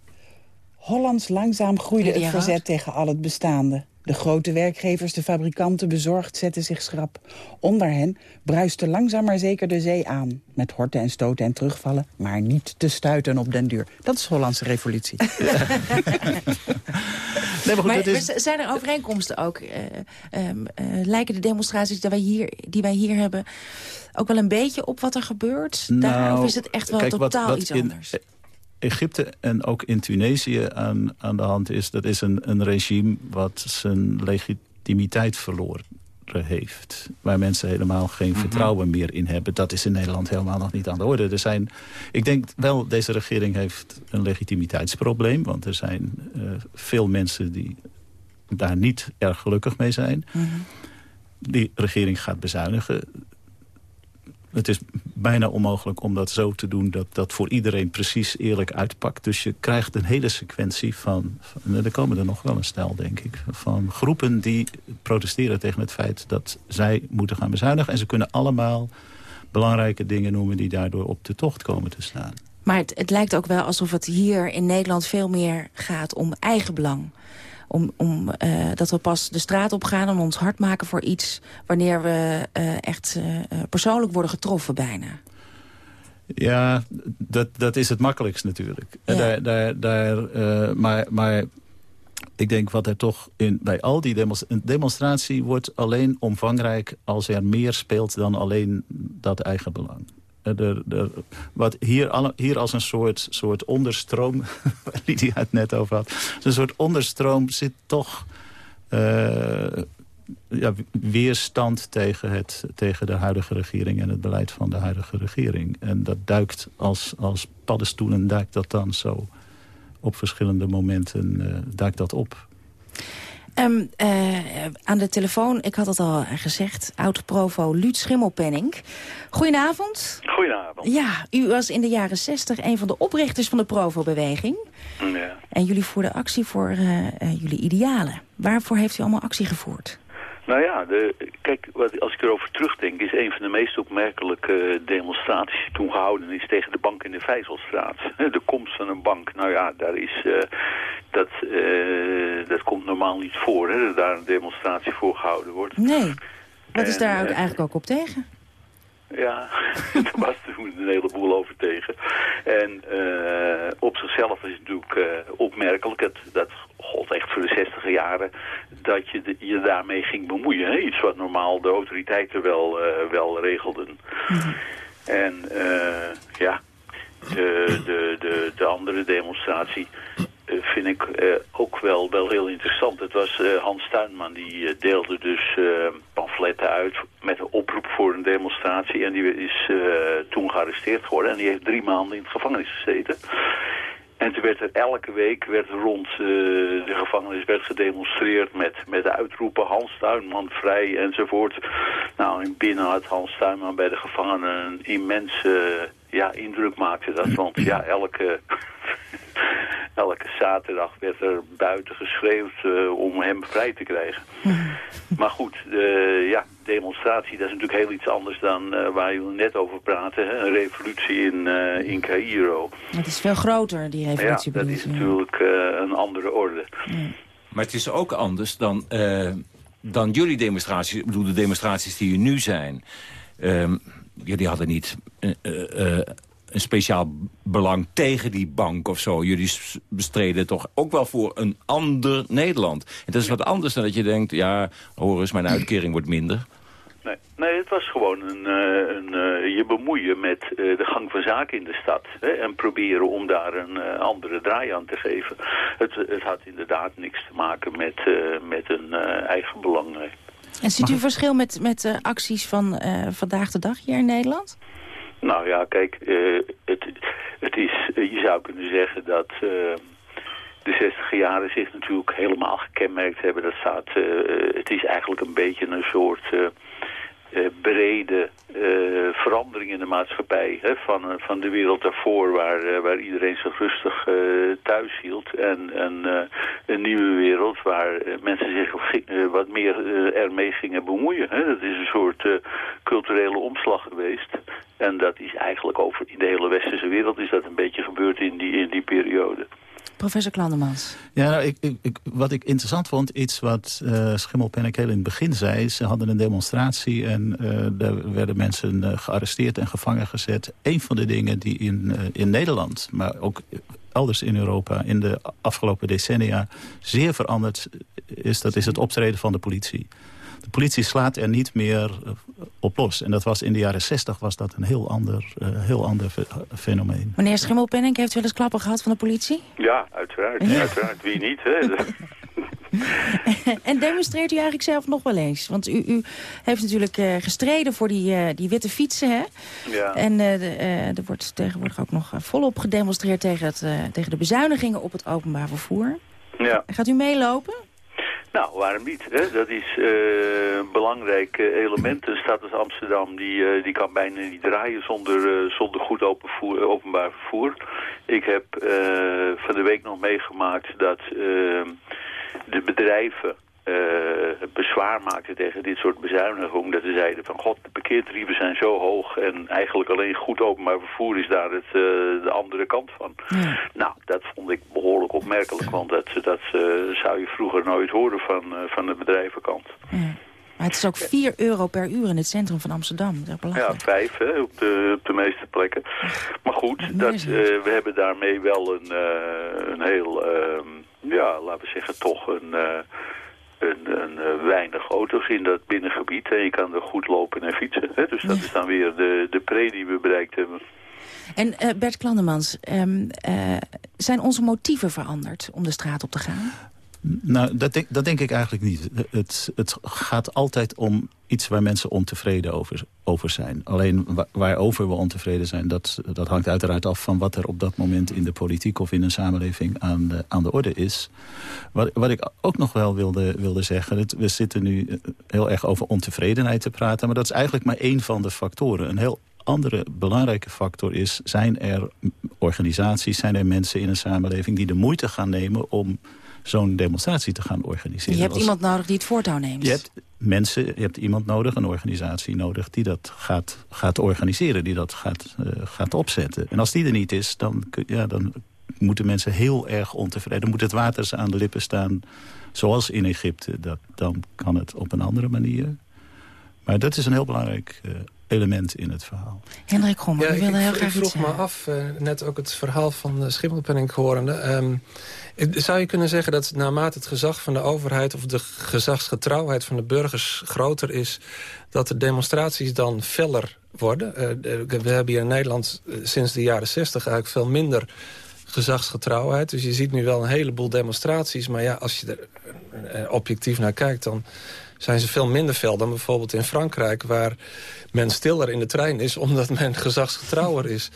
Speaker 20: Hollands langzaam groeide het verzet tegen al het bestaande. De grote werkgevers, de fabrikanten bezorgd zetten zich schrap. Onder hen bruiste langzaam maar zeker de zee aan. Met horten en stoten en terugvallen, maar niet te stuiten op den duur. Dat is Hollandse revolutie.
Speaker 19: nee, maar, goed, maar is... zijn er overeenkomsten ook? Uh, uh, uh, lijken de demonstraties die wij, hier, die wij hier hebben ook wel een beetje op wat er gebeurt?
Speaker 22: Nou,
Speaker 19: Daar, of is het echt wel
Speaker 22: kijk,
Speaker 19: totaal
Speaker 22: wat, wat
Speaker 19: iets
Speaker 22: in,
Speaker 19: anders?
Speaker 22: Egypte en ook in Tunesië aan, aan de hand is... dat is een, een regime wat zijn legitimiteit verloren heeft. Waar mensen helemaal geen mm -hmm. vertrouwen meer in hebben. Dat is in Nederland helemaal nog niet aan de orde. Er zijn, ik denk wel, deze regering heeft een legitimiteitsprobleem. Want er zijn uh, veel mensen die daar niet erg gelukkig mee zijn.
Speaker 19: Mhm.
Speaker 22: Mm -hmm. Die regering gaat bezuinigen. Het is bijna onmogelijk om dat zo te doen... dat dat voor iedereen precies eerlijk uitpakt. Dus je krijgt een hele sequentie van... er komen er nog wel een stel, denk ik... van groepen die protesteren tegen het feit dat zij moeten gaan bezuinigen. En ze kunnen allemaal belangrijke dingen noemen... die daardoor op de tocht komen te staan.
Speaker 19: Maar het, het lijkt ook wel alsof het hier in Nederland veel meer gaat om eigenbelang om, om, eh, dat we pas de straat op gaan en ons hard maken voor iets... wanneer we eh, echt eh, persoonlijk worden getroffen bijna.
Speaker 22: Ja, dat, dat is het makkelijkst natuurlijk.
Speaker 19: Ja.
Speaker 22: Daar, daar, daar, maar, maar ik denk wat er toch in, bij al die demos, een demonstratie wordt alleen omvangrijk als er meer speelt dan alleen dat eigen belang. Eh, wat hier, hier als een soort, soort onderstroom, waar Lydia het net over had, een soort onderstroom zit toch eh, ja, weerstand tegen, het, tegen de huidige regering en het beleid van de huidige regering. En dat duikt als, als paddenstoelen, duikt dat dan zo op verschillende momenten eh, duikt dat op.
Speaker 19: Ehm, eh, aan de telefoon, ik had het al gezegd, oud-provo Luut Schimmelpenning. Goedenavond.
Speaker 23: Goedenavond.
Speaker 19: Ja, u was in de jaren 60 een van de oprichters van de Provo-beweging.
Speaker 23: Ja.
Speaker 19: En jullie voerden actie voor eh, eh, jullie idealen. Waarvoor heeft u allemaal actie gevoerd?
Speaker 23: Nou ja, de, kijk, wat, als ik erover terugdenk, is een van de meest opmerkelijke demonstraties die toen gehouden is tegen de bank in de Vijzelstraat. De komst van een bank, nou ja, daar is, eh, dat, eh, dat komt normaal niet voor, hè, dat daar een demonstratie voor gehouden wordt.
Speaker 19: Nee. Wat is
Speaker 23: En,
Speaker 19: daar
Speaker 23: eh,
Speaker 19: eigenlijk ook op tegen?
Speaker 23: Ja, daar was toen een heleboel over tegen. En eh, op zichzelf is het natuurlijk eh, opmerkelijk, het, dat echt voor de zestiger jaren, dat je de- je daarmee ging bemoeien. Hè? Iets wat normaal de autoriteiten wel, eh, wel regelden. En eh, ja, de, de, de, de andere demonstratie eh, vind ik ook wel, wel heel interessant. Het was Hans Tuinman, die deelde dus pamfletten uit met een oproep voor een demonstratie. En die is toen gearresteerd geworden en die heeft drie maanden in het gevangenis gezeten. En toen werd er elke week werd er rond eh, de gevangenis werd gedemonstreerd met, met uitroepen Hans Tuinman vrij enzovoort. Nou, in binnen had Hans Tuinman bij de gevangenen een immense ja, indruk maakte dat. Want ja, elke, elke zaterdag werd er buiten geschreeuwd eh, om hem vrij te krijgen. Maar goed, de ja, demonstratie dat is natuurlijk heel iets anders dan eh, waar jullie net over praten. Hè? Een revolutie in, eh, in Cairo.
Speaker 19: Het is veel groter, die revolutie.
Speaker 23: Ja, dat is natuurlijk eh, een andere orde.
Speaker 18: Maar het is ook anders dan, dan jullie demonstraties. Ik bedoel, de demonstraties die er nu zijn. Ehm, jullie hadden niet een speciaal belang tegen die bank of zo. Jullie bestreden toch ook wel voor een ander Nederland. En dat is wat anders dan dat je denkt... ja, hoor eens, mijn uitkering wordt minder.
Speaker 23: Nee, nee het was gewoon een, eh, een, eh, je bemoeien met eh, de gang van zaken in de stad. Hè, en proberen om daar een eh, andere draai aan te geven. Het, het had inderdaad niks te maken met, eh, met een eigen belang.
Speaker 19: En ziet u verschil met, met eh, acties van eh, vandaag de dag hier in Nederland?
Speaker 23: Nou ja, kijk, eh, het, het is, eh, je zou kunnen zeggen dat eh, de 60 jaren zich natuurlijk helemaal gekenmerkt hebben. Dat staat, het is eigenlijk een beetje een soort brede eh, verandering in de maatschappij. Hè, van, eh, van de wereld daarvoor waar, eh, waar iedereen zich rustig eh, thuis hield. En, en eh, een nieuwe wereld waar eh, mensen zich eh, wat meer eh, ermee gingen bemoeien. Hè. Dat is een soort eh, culturele omslag geweest. En dat is eigenlijk over in de hele westerse wereld is dat een beetje gebeurd in die, in die periode.
Speaker 19: Professor Klandemans.
Speaker 22: Ja, nou, ik, ik, ik- wat ik interessant vond, iets wat uh, Schimmelpenninck heel in het begin zei. Ze hadden een demonstratie en uh, daar werden mensen uh, gearresteerd en gevangen gezet. Een van de dingen die in, in Nederland, maar ook elders in Europa... in de afgelopen decennia zeer veranderd is, dat is het optreden van de politie. De politie slaat er niet meer op los. En dat was in de jaren 60 was dat een heel ander, uh, heel ander fenomeen.
Speaker 19: Meneer Schimmelpenninck, heeft u wel eens klappen gehad van de politie?
Speaker 23: Ja, uiteraard. Ja. uiteraard. Wie niet, hè?
Speaker 19: en demonstreert u eigenlijk zelf nog wel eens? Want u, u heeft natuurlijk uh, gestreden voor die, uh, die witte fietsen, hè?
Speaker 23: Ja.
Speaker 19: En uh, er wordt tegenwoordig ook nog volop gedemonstreerd tegen, het, tegen de bezuinigingen op het openbaar vervoer.
Speaker 23: Ja.
Speaker 19: Gaat u meelopen?
Speaker 23: Nou, waarom niet? Hè? Dat is uh, een belangrijk element. Een stad als Amsterdam die, uh, die kan bijna niet draaien zonder, zonder goed open voer, openbaar vervoer. Ik heb van de week nog meegemaakt dat de bedrijven eh, bezwaar maakten tegen dit soort bezuinigingen. Dat ze zeiden van god, de parkeertarieven zijn zo hoog en eigenlijk alleen goed openbaar vervoer is daar het, de andere kant van. Nou, dat vond ik behoorlijk opmerkelijk, want dat, dat zou je vroeger nooit horen van, van de bedrijvenkant.
Speaker 19: Maar het is ook 4 euro per uur in het centrum van Amsterdam. Dat is
Speaker 23: ja, vijf hè, op, de, op de meeste plekken. Maar goed, dat, uh, we hebben daarmee wel een, uh, een heel, uh, ja, laten we zeggen, toch een, een, een weinig auto's in dat binnengebied. En je kan er goed lopen en fietsen. Hè? Dus dat is dan weer de, de pre die we bereikt hebben.
Speaker 19: En Bert Klandemans, um, zijn onze motieven veranderd om de straat op te gaan?
Speaker 22: Nou, dat denk, dat denk ik eigenlijk niet. Het, het gaat altijd om iets waar mensen ontevreden over, over zijn. Alleen waarover we ontevreden zijn, dat, dat hangt uiteraard af van wat er op dat moment in de politiek of in een samenleving aan de, aan de orde is. Wat, wat ik ook nog wel wilde, wilde zeggen, we zitten nu heel erg over ontevredenheid te praten, maar dat is eigenlijk maar één van de factoren. Een heel andere belangrijke factor is, zijn er organisaties, zijn er mensen in een samenleving die de moeite gaan nemen om zo'n demonstratie te gaan organiseren.
Speaker 19: Je hebt iemand nodig die het voortouw neemt.
Speaker 22: Je hebt mensen, je hebt iemand nodig, een organisatie nodig... die dat gaat, gaat organiseren, die dat gaat, uh, gaat opzetten. En als die er niet is, dan, ja, dan moeten mensen heel erg ontevreden... Dan moet het water ze aan de lippen staan, zoals in Egypte. Dat, dan kan het op een andere manier. Maar dat is een heel belangrijk uh, element in het verhaal.
Speaker 19: Hendrik Grommer, ja, wilde heel
Speaker 21: graag
Speaker 19: Ik
Speaker 21: vroeg me af, uh, net ook het verhaal van de Schimmelpenning horende... Um, zou je kunnen zeggen dat naarmate het gezag van de overheid... of de gezagsgetrouwheid van de burgers groter is... dat de demonstraties dan feller worden? Uh, we hebben hier in Nederland sinds de jaren 60 eigenlijk veel minder gezagsgetrouwheid. Dus je ziet nu wel een heleboel demonstraties. Maar ja, als je er objectief naar kijkt... dan zijn ze veel minder fel dan bijvoorbeeld in Frankrijk... waar men stiller in de trein is omdat men gezagsgetrouwer is.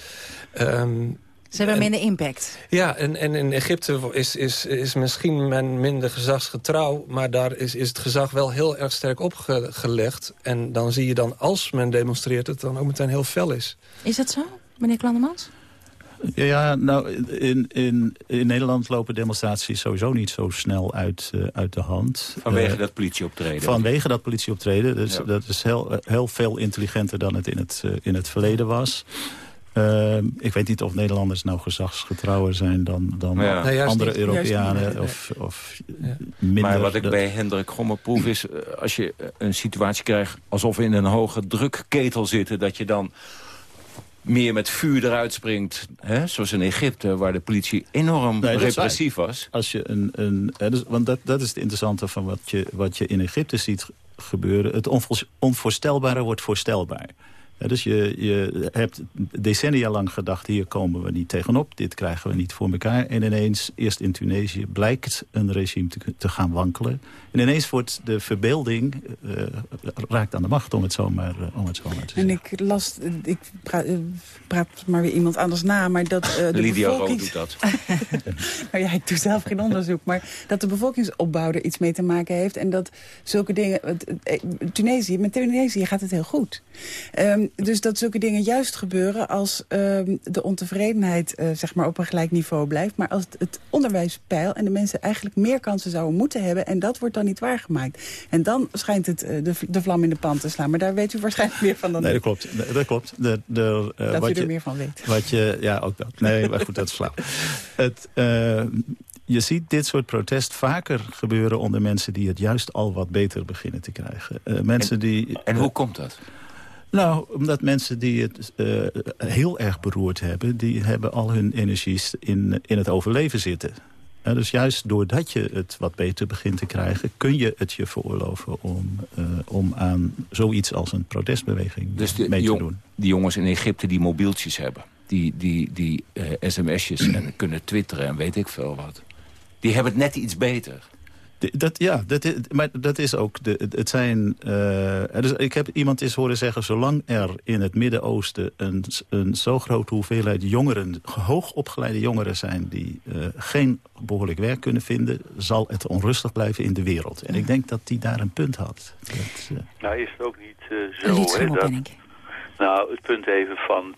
Speaker 21: Um,
Speaker 19: ze hebben en, minder impact.
Speaker 21: Ja, en, en in Egypte is, is, is misschien men minder gezagsgetrouw... maar daar is, is het gezag wel heel erg sterk opgelegd. En dan zie je dan, als men demonstreert... het dan ook meteen heel fel is.
Speaker 19: Is dat zo, meneer Klandemans?
Speaker 22: Ja, nou, in, in, in Nederland lopen demonstraties sowieso niet zo snel uit, uh, uit de hand.
Speaker 18: Vanwege uh, dat politieoptreden?
Speaker 22: Vanwege dat politieoptreden. Dus ja. dat is heel, heel veel intelligenter dan het in het, uh, in het verleden was. Uh, ik weet niet of Nederlanders nou gezagsgetrouwer zijn dan, dan ja. nee, andere niet, Europeanen. Of, of
Speaker 18: ja. minder. Maar wat ik bij Hendrik Gommer proef is... als je een situatie krijgt alsof we in een hoge drukketel zitten... dat je dan meer met vuur eruit springt. Hè? Zoals in Egypte, waar de politie enorm nee, repressief was.
Speaker 22: Als je een, een, dus, want dat, dat is het interessante van wat je, wat je in Egypte ziet gebeuren. Het onvoorstelbare wordt voorstelbaar. Ja, dus je, je hebt decennia lang gedacht, hier komen we niet tegenop. Dit krijgen we niet voor elkaar. En ineens, eerst in Tunesië, blijkt een regime te, te gaan wankelen. En ineens wordt de verbeelding, uh, raakt aan de macht om het zomaar, uh, om het zomaar te
Speaker 20: zeggen. En ik las, ik praat, uh, praat maar weer iemand anders na, maar dat de
Speaker 18: Lydia
Speaker 20: bevolkings...
Speaker 18: Doet dat.
Speaker 20: nou ja, ik doe zelf geen onderzoek, maar dat de bevolkingsopbouw er iets mee te maken heeft. En dat zulke dingen, Tunesië, met Tunesië gaat het heel goed. Um, dus dat zulke dingen juist gebeuren als uh, de ontevredenheid uh, zeg maar op een gelijk niveau blijft. Maar als het, het onderwijs peil en de mensen eigenlijk meer kansen zouden moeten hebben. En dat wordt dan niet waargemaakt. En dan schijnt het uh, de, de vlam in de pan te slaan. Maar daar weet u waarschijnlijk meer van dan
Speaker 22: Nee, dat klopt. Dat klopt. De, de,
Speaker 20: dat
Speaker 22: wat
Speaker 20: u er
Speaker 22: je,
Speaker 20: meer van weet.
Speaker 22: Wat je, ja, ook dat. Nee, maar goed, dat is flauw. Het je ziet dit soort protest vaker gebeuren onder mensen die het juist al wat beter beginnen te krijgen. Uh, mensen
Speaker 18: en,
Speaker 22: die,
Speaker 18: en hoe komt dat?
Speaker 22: Nou, omdat mensen die het uh, heel erg beroerd hebben... die hebben al hun energies in, in het overleven zitten. Ja, dus juist doordat je het wat beter begint te krijgen... kun je het je veroorloven om, uh, om aan zoiets als een protestbeweging
Speaker 18: dus de,
Speaker 22: mee
Speaker 18: jong,
Speaker 22: te doen.
Speaker 18: die jongens in Egypte die mobieltjes hebben... die, die, die uh, sms'jes en kunnen twitteren en weet ik veel wat... die hebben het net iets beter...
Speaker 22: Dat, ja, dat is, maar dat is ook... De, het zijn, uh, dus ik heb iemand eens horen zeggen... zolang er in het Midden-Oosten een, een zo grote hoeveelheid jongeren... hoogopgeleide jongeren zijn... die uh, geen behoorlijk werk kunnen vinden... zal het onrustig blijven in de wereld. En ik denk dat die daar een punt had. Dat,
Speaker 23: uh... Nou, is het ook niet zo, hè, dat... Nou, het punt even van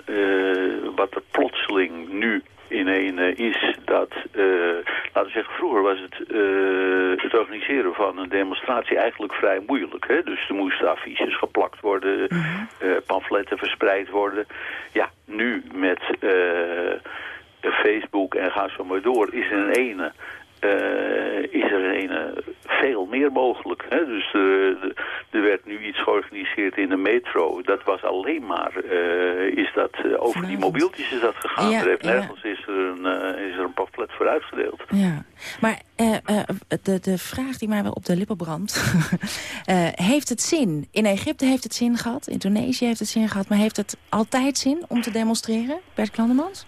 Speaker 23: wat er plotseling nu in een is dat uh, laten we zeggen, vroeger was het, uh, het organiseren van een demonstratie eigenlijk vrij moeilijk. Hè? Dus er moesten affiches geplakt worden, uh, pamfletten verspreid worden. Ja, nu met Facebook en ga zo maar door, is een ene is er een, uh, veel meer mogelijk. Hè? Dus uh, er werd nu iets georganiseerd in de metro. Dat was alleen maar, is dat, over die mobieltjes is dat gegaan. Ja, er heeft nergens is, er een, is er een pamflet voor uitgedeeld.
Speaker 19: Ja, maar de, de vraag die mij wel op de lippen brandt. heeft het zin? In Egypte heeft het zin gehad, in Tunesië heeft het zin gehad... maar heeft het altijd zin om te demonstreren, Bert Klandemans?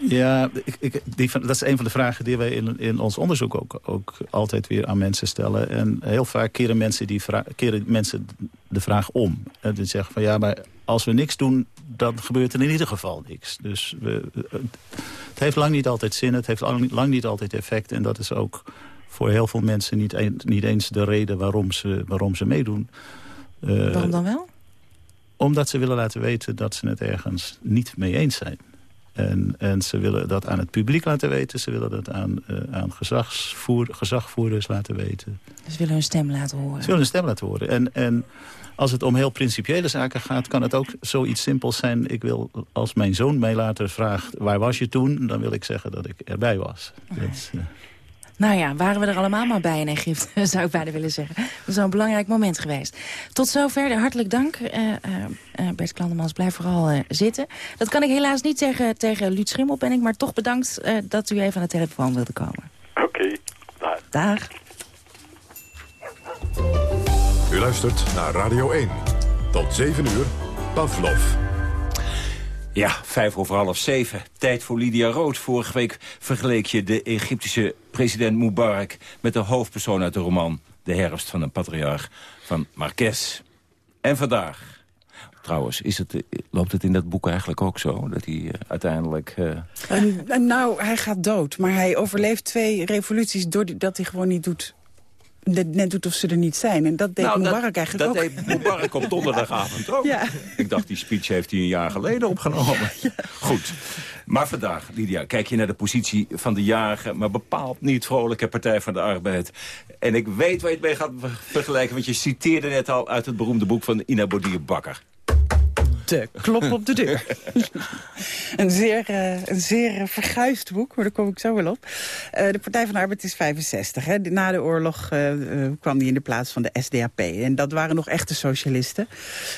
Speaker 22: Ja, ik, ik, die, dat is een van de vragen die wij in, in ons onderzoek ook, ook altijd weer aan mensen stellen. En heel vaak keren mensen, die keren mensen de vraag om. En die zeggen van ja, maar als we niks doen, dan gebeurt er in ieder geval niks. Dus we, het heeft lang niet altijd zin, het heeft lang, lang niet altijd effect. En dat is ook voor heel veel mensen niet, een, niet eens de reden waarom ze, waarom ze meedoen.
Speaker 19: Uh, waarom dan wel?
Speaker 22: Omdat ze willen laten weten dat ze het ergens niet mee eens zijn. En, en ze willen dat aan het publiek laten weten. Ze willen dat aan, uh, aan gezagsvoer, gezagvoerders laten weten.
Speaker 19: Ze willen hun stem laten horen.
Speaker 22: Ze willen hun stem laten horen. En, en als het om heel principiële zaken gaat... kan het ook zoiets simpels zijn. Ik wil, als mijn zoon mij later vraagt... waar was je toen? Dan wil ik zeggen dat ik erbij was. Okay. Dat, uh,
Speaker 19: nou ja, waren we er allemaal maar bij in Egypte, zou ik bijna willen zeggen. Dat is een belangrijk moment geweest. Tot zover, hartelijk dank. Uh, uh, Bert Klandemans, blijf vooral uh, zitten. Dat kan ik helaas niet zeggen tegen Luut Schimmel, ben ik. Maar toch bedankt dat u even aan de telefoon wilde komen.
Speaker 23: Oké, okay,
Speaker 19: dag. Dag.
Speaker 2: U luistert naar Radio 1. Tot 7 uur, Pavlov.
Speaker 18: Ja, vijf over half zeven. Tijd voor Lydia Rood. Vorige week vergeleek je de Egyptische president Mubarak... met de hoofdpersoon uit de roman De herfst van een patriarch van Marquez. En vandaag... Trouwens, is het, loopt het in dat boek eigenlijk ook zo? Dat hij uh, uiteindelijk...
Speaker 20: Uh... nou, hij gaat dood. Maar hij overleeft twee revoluties doordat hij gewoon niet doet net doet of ze er niet zijn. En dat deed nou, Mubarak
Speaker 18: dat,
Speaker 20: eigenlijk
Speaker 18: dat
Speaker 20: ook.
Speaker 18: Dat deed Mubarak op donderdagavond ook. Ja. Ik dacht, die speech heeft hij een jaar geleden opgenomen. Ja. Goed. Maar vandaag, Lydia, kijk je naar de positie van de jarige... maar bepaald niet vrolijke Partij van de Arbeid. En ik weet waar je het mee gaat vergelijken... want je citeerde net al uit het beroemde boek van Ina Bodier Bakker
Speaker 20: de klop op de deur. een zeer, uh, een zeer verguisd boek, maar daar kom ik zo wel op. Uh, de Partij van de Arbeid is 65. Hè. Na de oorlog uh, kwam die in de plaats van de SDAP. En dat waren nog echte socialisten.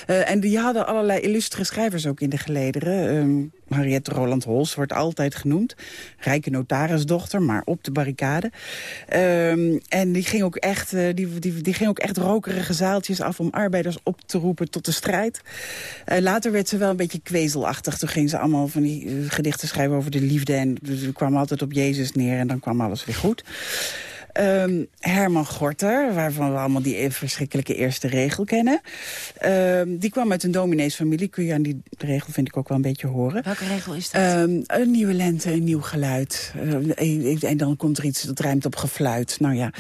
Speaker 20: en die hadden allerlei illustre schrijvers ook in de gelederen. Um, Mariette Roland Hols wordt altijd genoemd. Rijke notarisdochter, maar op de barricade. Um, en die ging, ook echt, uh, die, die, ging ook echt rokerige zaaltjes af... om arbeiders op te roepen tot de strijd. Uh, later werd ze wel een beetje kwezelachtig. Toen ging ze allemaal van die uh, gedichten schrijven over de liefde... en ze kwam altijd op Jezus neer en dan kwam alles weer goed. Um, Herman Gorter, waarvan we allemaal die verschrikkelijke eerste regel kennen. Um, die kwam uit een domineesfamilie. Kun je aan die regel, vind ik, ook wel een beetje horen.
Speaker 19: Welke regel is dat? Um,
Speaker 20: een nieuwe lente, een nieuw geluid. En, en, dan komt er iets dat ruimt op gefluit. Nou ja.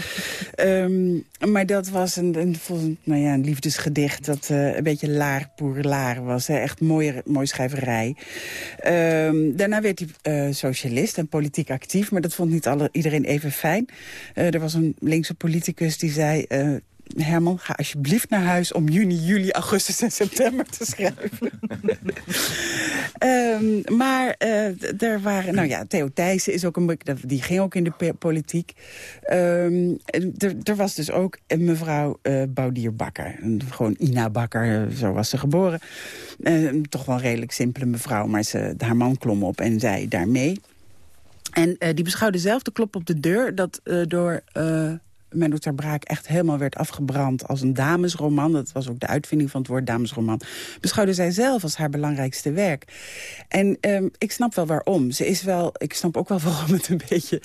Speaker 20: maar dat was een, een, nou ja, een liefdesgedicht dat uh, een beetje laar pour laar was. Hè. Echt mooie, mooie schrijverij. daarna werd hij uh, socialist en politiek actief. Maar dat vond niet alle, iedereen even fijn. Uh, er was een linkse politicus die zei... Uh, Herman, ga alsjeblieft naar huis om juni, juli, augustus en september te schrijven. um, maar uh, er waren, nou ja, Theo Thijssen is ook een, die ging ook in de politiek. Um, er was dus ook een mevrouw uh, Boudier Bakker. Gewoon Ina Bakker, zo was ze geboren. Uh, toch wel een redelijk simpele mevrouw, maar ze, haar man klom op en zei daarmee. En uh, die beschouwde zelf de klop op de deur... dat uh, door uh, Menno ter Braak echt helemaal werd afgebrand als een damesroman. Dat was ook de uitvinding van het woord damesroman. Beschouwde zij zelf als haar belangrijkste werk. En um, ik snap wel waarom. Ze is wel, ik snap ook wel waarom het een beetje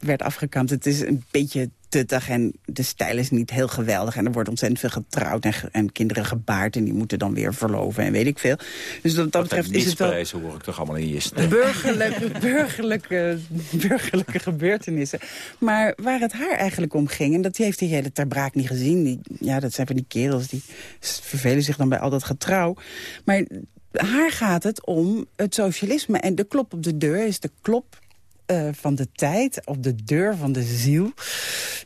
Speaker 20: werd afgekampt. Het is een beetje tuttig en de stijl is niet heel geweldig. En er wordt ontzettend veel getrouwd en, en kinderen gebaard... en die moeten dan weer verloven en weet ik veel. Dus dat, dat betreft is het wel...
Speaker 18: hoor ik toch allemaal in je stem.
Speaker 20: Burgerlijke, burgerlijke, burgerlijke gebeurtenissen. Maar waar het haar eigenlijk om ging... en dat heeft die hele terbraak niet gezien. Die, ja, dat zijn van die kerels, die vervelen zich dan bij al dat getrouw. Maar haar gaat het om het socialisme. En de klop op de deur is de klop eh, van de tijd, op de deur van de ziel.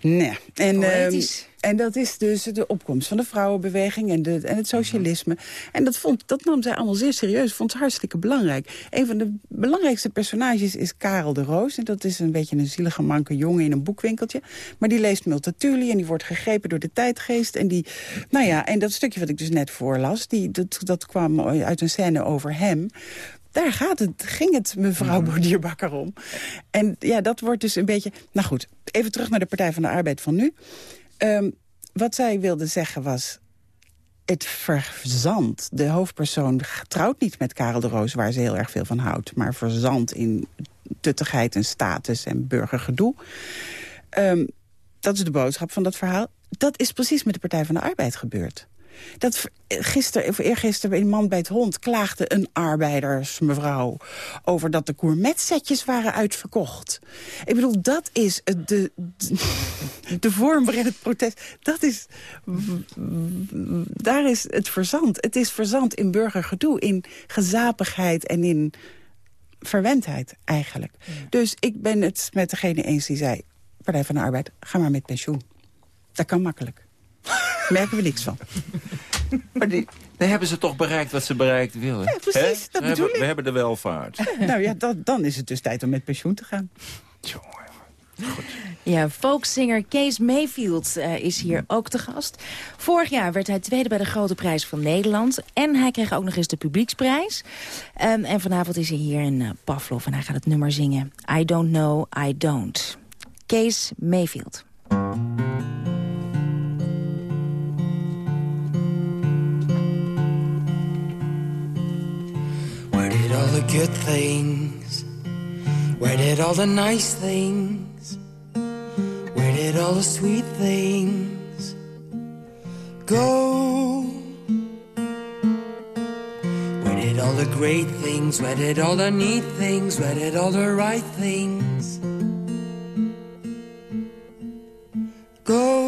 Speaker 20: Nee. En, ehm, en dat is dus de opkomst van de vrouwenbeweging en, de, en het socialisme. En dat, vond, dat nam zij allemaal zeer serieus. Vond ze hartstikke belangrijk. Een van de belangrijkste personages is Karel de Roos. En dat is een beetje een zielige manke jongen in een boekwinkeltje. Maar die leest Multatuli en die wordt gegrepen door de tijdgeest. En, die, nou ja, en dat stukje wat ik dus net voorlas, die, dat, dat kwam uit een scène over hem daar gaat het, ging het mevrouw Bordierbakker om. En ja, dat wordt dus een beetje... Nou goed, even terug naar de Partij van de Arbeid van nu. Ehm, wat zij wilde zeggen was... Het verzandt. De hoofdpersoon trouwt niet met Karel de Roos... waar ze heel erg veel van houdt. Maar verzandt in tuttigheid en status en burgergedoe. Ehm, dat is de boodschap van dat verhaal. Dat is precies met de Partij van de Arbeid gebeurd. Dat gisteren, of eergisteren bij een man bij het hond klaagde een arbeidersmevrouw over dat de gourmetsetjes waren uitverkocht. Ik bedoel, dat is de, de, de vorm waarin het protest... Dat is, daar is het verzand. Het is verzand in burgergedoe, in gezapigheid en in verwendheid eigenlijk. Dus ik ben het met degene eens die zei... Partij van de Arbeid, ga maar met pensioen. Dat kan makkelijk. Merken we niks van.
Speaker 18: Maar die, dan hebben ze toch bereikt wat ze bereikt willen.
Speaker 20: Ja, precies, dat
Speaker 18: we,
Speaker 20: bedoel
Speaker 18: hebben,
Speaker 20: ik.
Speaker 18: we hebben de welvaart.
Speaker 20: nou ja, dat, dan is het dus tijd om met pensioen te gaan.
Speaker 19: Ja, folkzanger Kees Mayfield eh, is hier ook te gast. Vorig jaar werd hij tweede bij de Grote Prijs van Nederland. En hij kreeg ook nog eens de publieksprijs. Ehm, en vanavond is hij hier in eh, Pavlov en hij gaat het nummer zingen. I don't know, I don't. Kees Mayfield.
Speaker 24: The good things? Where did all the nice things? Where did all the sweet things go? Where did all the great things? Where did all the neat things? Where did all the right things go?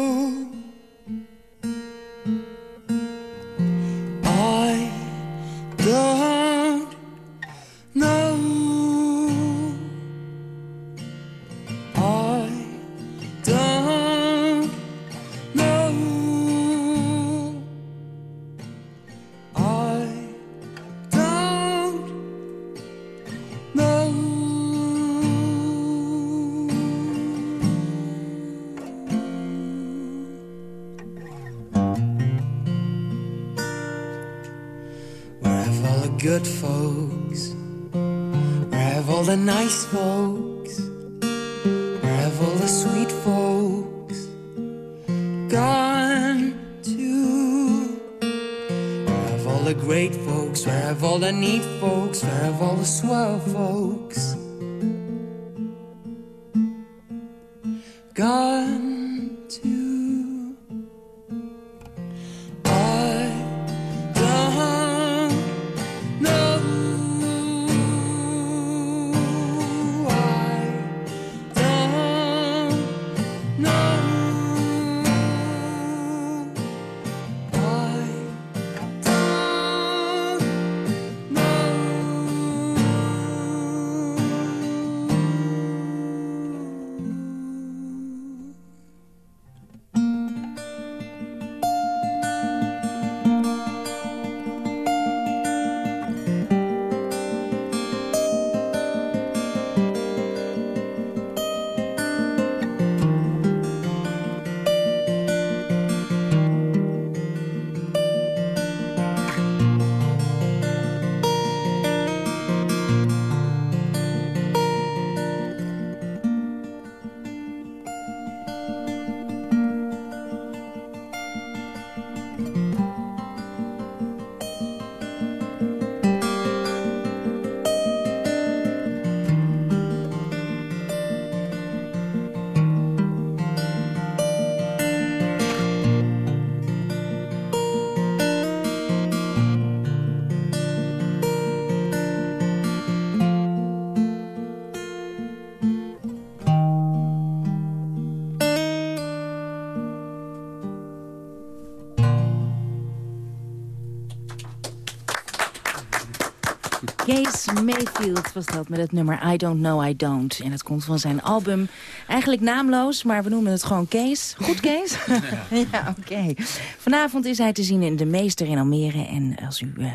Speaker 19: Mayfield was dat met het nummer I Don't Know I Don't. En het komt van zijn album. Eigenlijk naamloos, maar we noemen het gewoon Kees. Goed, Kees? ja, oké. Vanavond is hij te zien in De Meester in Almere. En als u uh,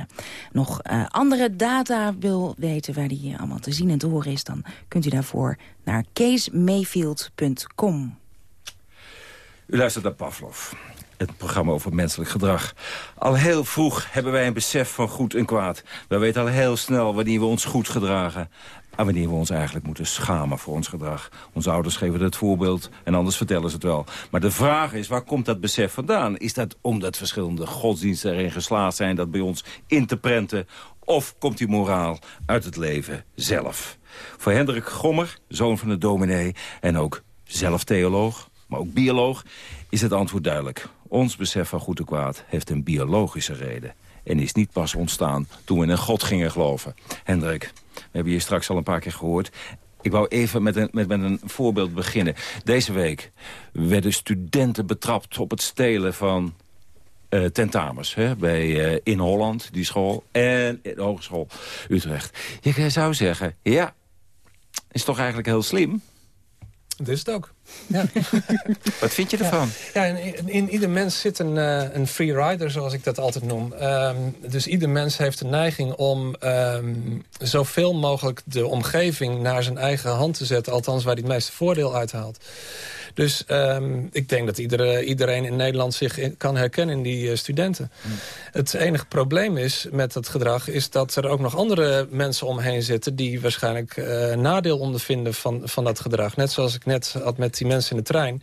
Speaker 19: nog uh, andere data wil weten waar die allemaal te zien en te horen is... dan kunt u daarvoor naar keesmayfield.com.
Speaker 18: U luistert naar Pavlov het programma over menselijk gedrag. Al heel vroeg hebben wij een besef van goed en kwaad. We weten al heel snel wanneer we ons goed gedragen... en wanneer we ons eigenlijk moeten schamen voor ons gedrag. Onze ouders geven het voorbeeld en anders vertellen ze het wel. Maar de vraag is, waar komt dat besef vandaan? Is dat omdat verschillende godsdiensten erin geslaagd zijn... dat bij ons in te prenten? Of komt die moraal uit het leven zelf? Voor Hendrik Gommer, zoon van de dominee en ook zelf theoloog, maar ook bioloog, is het antwoord duidelijk. Ons besef van goed en kwaad heeft een biologische reden. En is niet pas ontstaan toen we in een God gingen geloven. Hendrik, we hebben je straks al een paar keer gehoord. Ik wou even met een, met, met een voorbeeld beginnen. Deze week werden studenten betrapt op het stelen van uh, tentamens. Hè, bij, uh, in Holland, die school, en de Hogeschool Utrecht. Je zou zeggen, ja, is toch eigenlijk heel slim...
Speaker 21: Dat is het ook. Ja.
Speaker 18: Wat vind je ervan?
Speaker 21: Ja, ja in, in, ieder mens zit een, uh, een free rider, zoals ik dat altijd noem. Um, dus ieder mens heeft de neiging om um, zoveel mogelijk de omgeving naar zijn eigen hand te zetten. Althans, waar hij het meeste voordeel uithaalt. Dus um, ik denk dat iedere, iedereen in Nederland zich in, kan herkennen in die uh, studenten. Mm. Het enige probleem is met dat gedrag... is dat er ook nog andere mensen omheen zitten... die waarschijnlijk uh, nadeel ondervinden van, van dat gedrag. Net zoals ik net had met die mensen in de trein.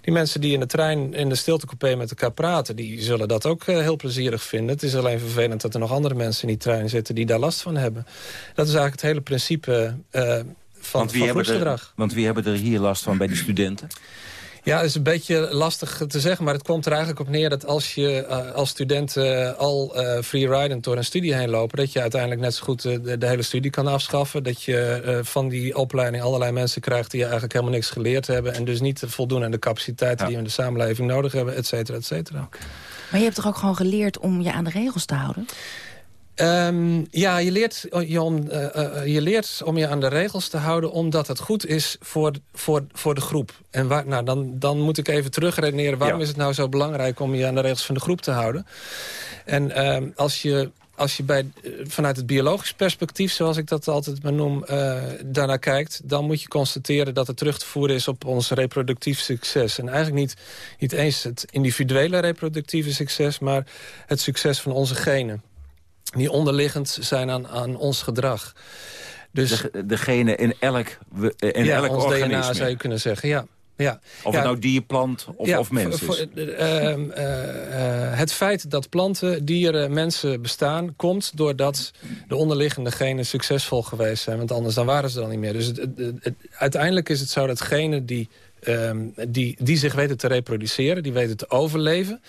Speaker 21: Die mensen die in de trein in de stiltecoupé met elkaar praten... die zullen dat ook uh, heel plezierig vinden. Het is alleen vervelend dat er nog andere mensen in die trein zitten... die daar last van hebben. Dat is eigenlijk het hele principe van,
Speaker 18: want wie,
Speaker 21: van
Speaker 18: hebben er, want wie hebben er hier last van bij de studenten?
Speaker 21: Ja, is een beetje lastig te zeggen, maar het komt er eigenlijk op neer... dat als je uh, als student uh, al uh, freeridend door een studie heen lopen... dat je uiteindelijk net zo goed de, de, hele studie kan afschaffen. Dat je van die opleiding allerlei mensen krijgt... die eigenlijk helemaal niks geleerd hebben... en dus niet voldoen aan de capaciteiten ja. die we in de samenleving nodig hebben, et cetera, et cetera. Okay.
Speaker 19: Maar je hebt toch ook gewoon geleerd om je aan de regels te houden?
Speaker 21: Um, ja, je leert, je, om, uh, uh, je leert om je aan de regels te houden... omdat het goed is voor, voor, voor de groep. En waar, nou, dan, dan moet ik even terugredeneren... waarom ja. is het nou zo belangrijk om je aan de regels van de groep te houden? En um, als je als je bij, vanuit het biologisch perspectief, zoals ik dat altijd maar noem, uh, daarnaar kijkt... dan moet je constateren dat het terug te voeren is op ons reproductief succes. En eigenlijk niet, niet eens het individuele reproductieve succes... maar het succes van onze genen die onderliggend zijn aan, aan ons gedrag.
Speaker 18: Dus, de, degene in elk, in
Speaker 21: ja,
Speaker 18: elk
Speaker 21: ons
Speaker 18: organisme.
Speaker 21: DNA zou je kunnen zeggen, ja. Ja.
Speaker 18: Of
Speaker 21: ja.
Speaker 18: het nou dier, plant of,
Speaker 21: ja,
Speaker 18: of mens is.
Speaker 21: Uh, uh, uh, het feit dat planten, dieren, mensen bestaan... komt doordat de onderliggende genen succesvol geweest zijn. Want anders dan waren ze dan niet meer. Dus het, het, het, uiteindelijk is het zo dat genen die, um, die, die zich weten te reproduceren... die weten te overleven...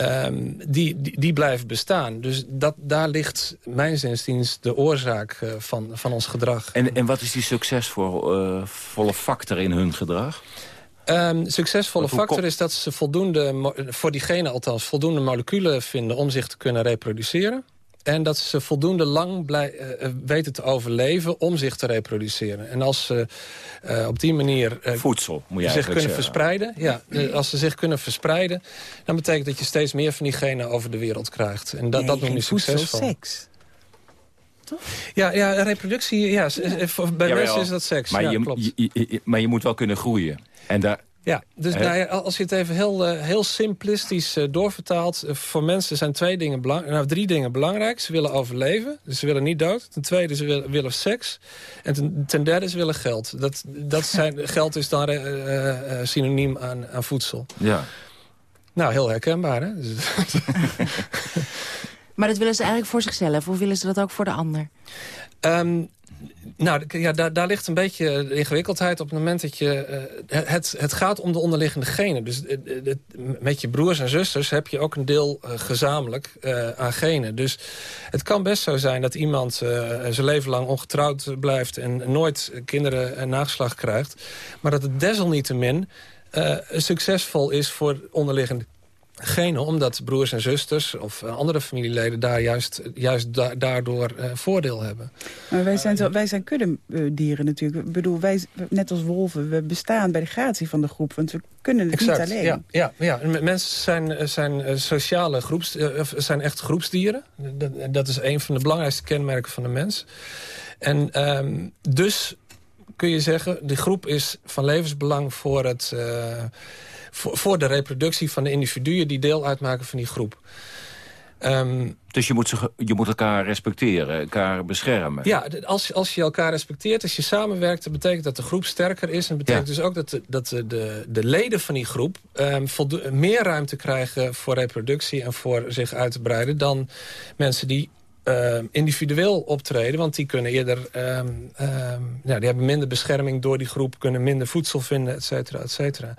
Speaker 21: Um, die, die, die, blijven bestaan. Dus dat, daar ligt mijn zinstiens de oorzaak uh, van, van ons gedrag.
Speaker 18: En, en wat is die succesvolle uh, factor in hun gedrag?
Speaker 21: Um, succesvolle factor is dat ze voldoende, voor diegene althans, voldoende moleculen vinden om zich te kunnen reproduceren. En dat ze voldoende lang blij, uh, weten te overleven om zich te reproduceren. En als ze uh, op die manier
Speaker 18: uh, Voedsel, moet je
Speaker 21: zich kunnen
Speaker 18: zeggen.
Speaker 21: verspreiden... Ja, als ze zich kunnen verspreiden... dan betekent dat je steeds meer van die genen over de wereld krijgt. En dat,
Speaker 20: nee,
Speaker 21: dat noem je succesvol.
Speaker 20: seks.
Speaker 21: Toch? Ja, ja, reproductie, ja, bij mensen is dat seks.
Speaker 18: Maar,
Speaker 21: ja,
Speaker 18: je,
Speaker 21: klopt.
Speaker 18: Je, je, maar je moet wel kunnen groeien. En daar,
Speaker 21: ja, dus nou ja, als je het even heel, uh, heel simplistisch uh, doorvertaalt... Uh, voor mensen zijn twee dingen nou, drie dingen belangrijk. Ze willen overleven, dus ze willen niet dood. Ten tweede, ze willen, willen seks. En ten, ten, derde, ze willen geld. Dat, dat zijn, geld is dan synoniem aan, aan voedsel.
Speaker 18: Ja.
Speaker 21: Nou, heel herkenbaar, hè?
Speaker 19: maar dat willen ze eigenlijk voor zichzelf? Of willen ze dat ook voor de ander?
Speaker 21: Um, nou, ja, daar, daar ligt een beetje de ingewikkeldheid op het moment dat je... Uh, het, het gaat om de onderliggende genen. Dus uh, uh, met je broers en zusters heb je ook een deel gezamenlijk aan genen. Dus het kan best zo zijn dat iemand zijn leven lang ongetrouwd blijft... en nooit kinderen en nageslag krijgt. Maar dat het desalniettemin succesvol is voor onderliggende genen omdat broers en zusters of eh, andere familieleden daar juist, juist da daardoor uh, voordeel hebben.
Speaker 20: Maar wij zijn, zo, wij zijn kuddedieren natuurlijk. Ik bedoel, wij, net als wolven, we bestaan bij de gratie van de groep. Want we kunnen het
Speaker 21: exact,
Speaker 20: niet alleen.
Speaker 21: Ja, ja, ja. mensen zijn, zijn sociale groeps, zijn echt groepsdieren. Dat, dat is een van de belangrijkste kenmerken van de mens. En um, dus kun je zeggen, de groep is van levensbelang voor, het, uh, voor, voor, de reproductie van de individuen die deel uitmaken van die groep.
Speaker 18: Um, dus je moet, ze, je moet elkaar respecteren, elkaar beschermen.
Speaker 21: Ja, als, als je elkaar respecteert, als je samenwerkt... dat betekent dat de groep sterker is. En dat betekent ja. dus ook dat, de, dat de, de, de leden van die groep... Um, meer ruimte krijgen voor reproductie en voor zich uit te breiden... dan mensen die uh, individueel optreden. Want die kunnen eerder... Um, die hebben minder bescherming door die groep... kunnen minder voedsel vinden, et cetera, et cetera.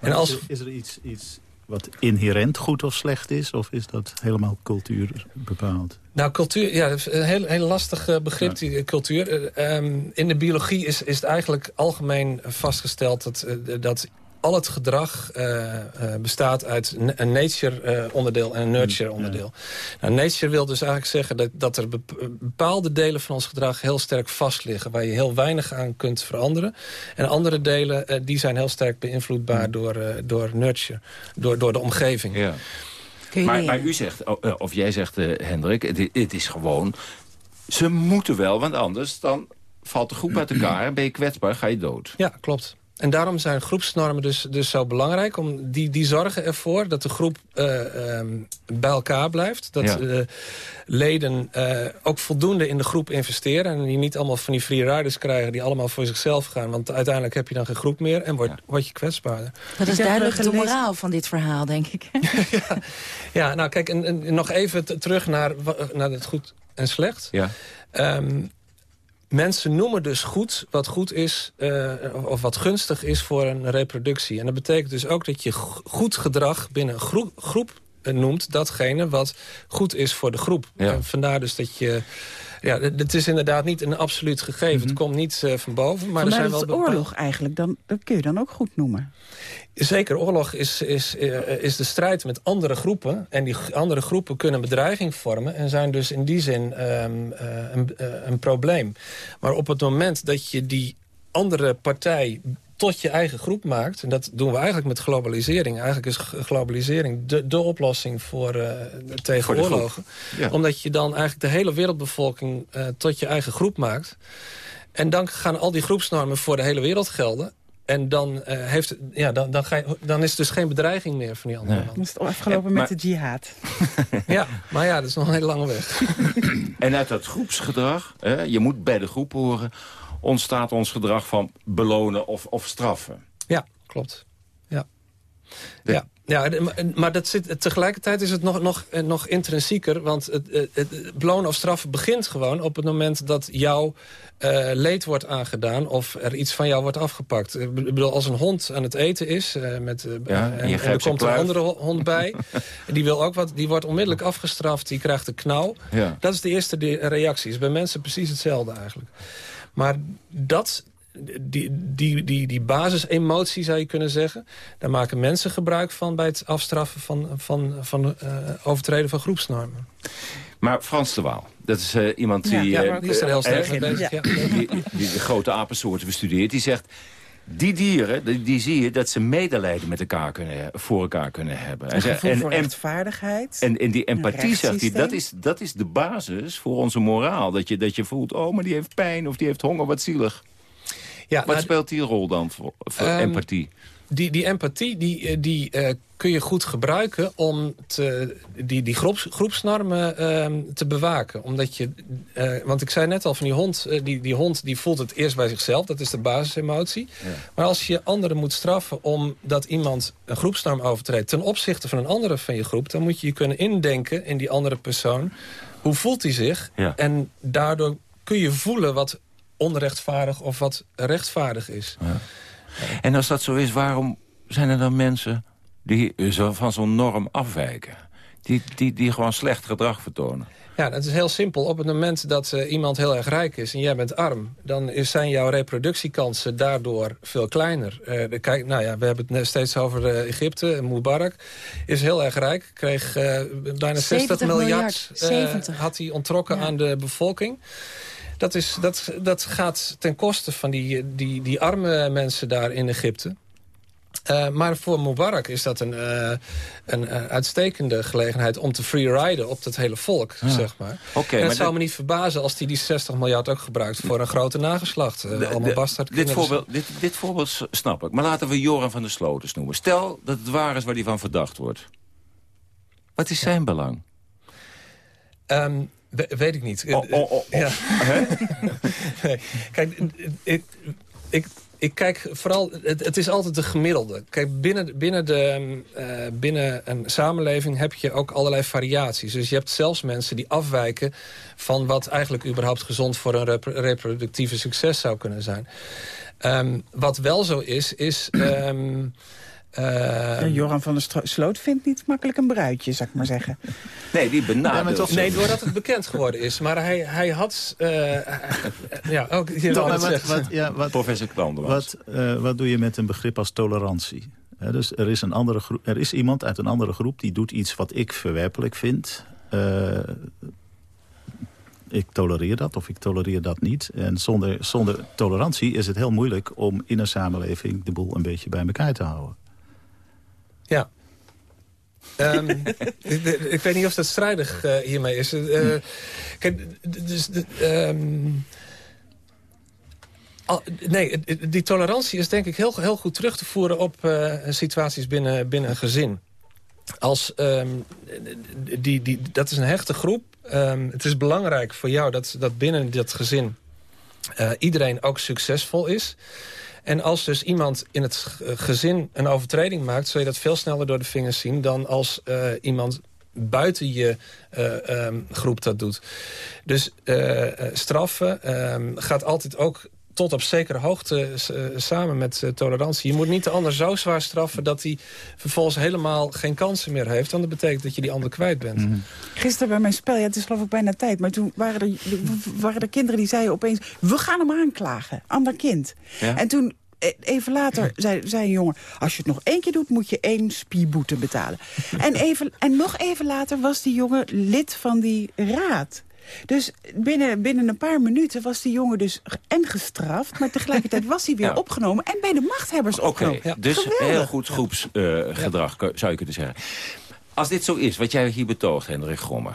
Speaker 22: En als... is, er, iets, iets wat inherent goed of slecht is? Of is dat helemaal cultuur bepaald?
Speaker 21: Nou, cultuur, ja, een heel, heel lastig uh, begrip, ja. die cultuur. Uh, um, in de biologie is, is het eigenlijk algemeen vastgesteld... dat, uh, dat al het gedrag uh, uh, bestaat uit een nature-onderdeel uh, en een nurture-onderdeel. Ja. Nou, nature wil dus eigenlijk zeggen dat, dat er bepaalde delen van ons gedrag heel sterk vast liggen... waar je heel weinig aan kunt veranderen. En andere delen die zijn heel sterk beïnvloedbaar ja. door, door nurture, door, door de omgeving.
Speaker 18: Ja. Maar, maar, u zegt, of jij zegt, Hendrik, het, het is gewoon... ze moeten wel, want anders dan valt de groep uit elkaar... ben je kwetsbaar, ga je dood.
Speaker 21: Ja, klopt. En daarom zijn groepsnormen dus, dus zo belangrijk. Om die, die zorgen ervoor dat de groep uh, um, bij elkaar blijft. Dat ja. uh, leden uh, ook voldoende in de groep investeren. En die niet allemaal van die free riders krijgen... die allemaal voor zichzelf gaan. Want uiteindelijk heb je dan geen groep meer en word, ja. word je kwetsbaarder.
Speaker 19: Dat is duidelijk de moraal van dit verhaal, denk ik.
Speaker 21: ja. ja, nou kijk, en, en nog even terug naar, naar het goed en slecht.
Speaker 18: Ja.
Speaker 21: Um, Mensen noemen dus goed wat goed is, uh, of wat gunstig is voor een reproductie. En dat betekent dus ook dat je goed gedrag binnen een groep, groep noemt... datgene wat goed is voor de groep.
Speaker 18: Ja.
Speaker 21: En vandaar dus dat je... Ja, het is inderdaad niet een absoluut gegeven. Mm -hmm. Het komt niet uh, van boven. Maar er zijn
Speaker 20: wel
Speaker 21: bepaalde...
Speaker 20: oorlog eigenlijk, dan, dat kun je dan ook goed noemen.
Speaker 21: Zeker, oorlog is, is, uh, is de strijd met andere groepen. En die andere groepen kunnen bedreiging vormen... en zijn dus in die zin um, uh, een, een probleem. Maar op het moment dat je die andere partij tot je eigen groep maakt... en dat doen we eigenlijk met globalisering. Eigenlijk is globalisering de, de oplossing voor, uh, tegen voor oorlogen. Ja. Omdat je dan eigenlijk de hele wereldbevolking uh, tot je eigen groep maakt. En dan gaan al die groepsnormen voor de hele wereld gelden. En dan, uh, heeft, ja, dan, dan, ga je, dan is het dus geen bedreiging meer van die andere
Speaker 20: nee. Dan is het afgelopen en, maar, met de jihad.
Speaker 21: ja, maar ja, dat is nog een hele lange weg.
Speaker 18: en uit dat groepsgedrag, hè, je moet bij de groep horen... ontstaat ons gedrag van belonen of, of straffen.
Speaker 21: Ja, klopt. Ja. De, ja. Ja, maar dat zit, tegelijkertijd is het nog, nog, nog intrinsieker. Want het, het, belonen of straffen begint gewoon op het moment dat jouw uh, leed wordt aangedaan... of er iets van jou wordt afgepakt. Ik bedoel, als een hond aan het eten is... Uh, met, uh,
Speaker 18: ja,
Speaker 21: en, en, er komt een andere hond bij... die, wil ook wat, die wordt onmiddellijk afgestraft, die krijgt een knauw.
Speaker 18: Ja.
Speaker 21: Dat is de eerste reactie. is bij mensen precies hetzelfde eigenlijk. Maar dat die, die, die, die basisemotie zou je kunnen zeggen. Daar maken mensen gebruik van bij het afstraffen van, van, van uh, overtreden van groepsnormen.
Speaker 18: Maar Frans de Waal, dat is uh, iemand die,
Speaker 21: ja, ja, die is er heel sterk mee bezig.
Speaker 18: Die, die de grote apensoorten bestudeert. Die zegt, die dieren, die, die, zie je dat ze medelijden met elkaar kunnen, voor elkaar kunnen hebben.
Speaker 20: Een gevoel en, voor rechtvaardigheid.
Speaker 18: En, en die empathie, zegt hij, dat is, dat is de basis voor onze moraal. Dat je, dat je voelt, oh, maar die heeft pijn of die heeft honger, wat zielig.
Speaker 21: Ja,
Speaker 18: Wat
Speaker 21: nou,
Speaker 18: speelt die rol dan voor, voor
Speaker 21: um,
Speaker 18: empathie?
Speaker 21: Die, die empathie die, die uh, kun je goed gebruiken om te, die, die groeps, groepsnormen uh, te bewaken. Omdat je, uh, want ik zei net al, van die hond, die, die hond die voelt het eerst bij zichzelf. Dat is de basisemotie. Ja. Maar als je anderen moet straffen omdat iemand een groepsnorm overtreedt... ten opzichte van een andere van je groep... dan moet je je kunnen indenken in die andere persoon. Hoe voelt hij zich?
Speaker 18: Ja.
Speaker 21: En daardoor kun je voelen wat onrechtvaardig of wat rechtvaardig is.
Speaker 18: Ja. En als dat zo is, waarom zijn er dan mensen die van zo'n norm afwijken? Die, die, die gewoon slecht gedrag vertonen.
Speaker 21: Ja, het is heel simpel. Op het moment dat uh, iemand heel erg rijk is en jij bent arm... dan is, zijn jouw reproductiekansen daardoor veel kleiner. Uh, kijk, nou ja, we hebben het steeds over uh, Egypte. Mubarak is heel erg rijk. Kreeg bijna 60 miljard, miljard had hij ontrokken ja. aan de bevolking. Dat, is, dat, dat gaat ten koste van die, die, die arme mensen daar in Egypte. Uh, maar voor Mubarak is dat een, uh, een uh, uitstekende gelegenheid om te freeriden op dat hele volk, ja. zeg maar.
Speaker 18: Okay,
Speaker 21: en het
Speaker 18: maar
Speaker 21: zou me niet verbazen als hij die 60 miljard ook gebruikt voor een grote nageslacht.
Speaker 18: De,
Speaker 21: allemaal bastard
Speaker 18: dit, voorbeeld, dit, dit voorbeeld snap ik. Maar laten we Joran van der Sloters noemen. Stel dat het waar is waar hij van verdacht wordt. Wat is zijn belang?
Speaker 21: Um, we, weet ik niet.
Speaker 18: Oh, oh, oh,
Speaker 21: ja. nee. Kijk, ik, ik, ik kijk vooral, het, het, is altijd de gemiddelde. Kijk, binnen, binnen, de, uh, binnen een samenleving heb je ook allerlei variaties. Dus je hebt zelfs mensen die afwijken van wat eigenlijk überhaupt gezond voor een rep reproductieve succes zou kunnen zijn. Um, wat wel zo is, is... Um,
Speaker 20: uh, ja, Joran van der Sloot vindt niet makkelijk een bruidje, zou ik maar zeggen.
Speaker 18: Nee, die benadeelt.
Speaker 21: Ja, nee, doordat het bekend geworden is. Maar hij, hij had... Uh, ja, ook hier
Speaker 22: Toch, wat, wat, ja, wat,
Speaker 18: Professor Klander
Speaker 22: wat, uh, wat doe je met een begrip als tolerantie? Dus er is, een andere groep, er is iemand uit een andere groep die doet iets wat ik verwerpelijk vind. Uh, ik tolereer dat of ik tolereer dat niet. En zonder, zonder tolerantie is het heel moeilijk om in een samenleving de boel een beetje bij elkaar te houden.
Speaker 21: Ja. um, ik, ik, weet niet of dat strijdig uh, hiermee is. Uh, kijk, dus... Um, al, nee, die tolerantie is denk ik heel, heel goed terug te voeren op uh, situaties binnen, binnen een gezin. Als, um, die, die, dat is een hechte groep. Um, het is belangrijk voor jou dat, dat binnen dat gezin uh, iedereen ook succesvol is. En als dus iemand in het gezin een overtreding maakt... zul je dat veel sneller door de vingers zien... dan als uh, iemand buiten je uh, um, groep dat doet. Dus straffen um, gaat altijd ook tot op zekere hoogte uh, samen met uh, tolerantie. Je moet niet de ander zo zwaar straffen... dat hij vervolgens helemaal geen kansen meer heeft. Want dat betekent dat je die ander kwijt bent. Mm
Speaker 20: -hmm. Gisteren bij mijn spel, ja, het is geloof ik bijna tijd... maar toen waren er, waren er kinderen die zeiden opeens... we gaan hem aanklagen, ander kind. Ja? En toen even later zei, zei een jongen... als je het nog één keer doet, moet je één spieboete betalen. en, even, en nog even later was die jongen lid van die raad. Dus binnen, binnen een paar minuten was die jongen dus en gestraft... maar tegelijkertijd was hij weer ja. opgenomen en bij de machthebbers
Speaker 18: okay,
Speaker 20: opgenomen.
Speaker 18: Ja. Dus Geweldig. heel goed groepsgedrag, uh, zou je kunnen zeggen. Als dit zo is, wat jij hier betoogt, Hendrik Grommer...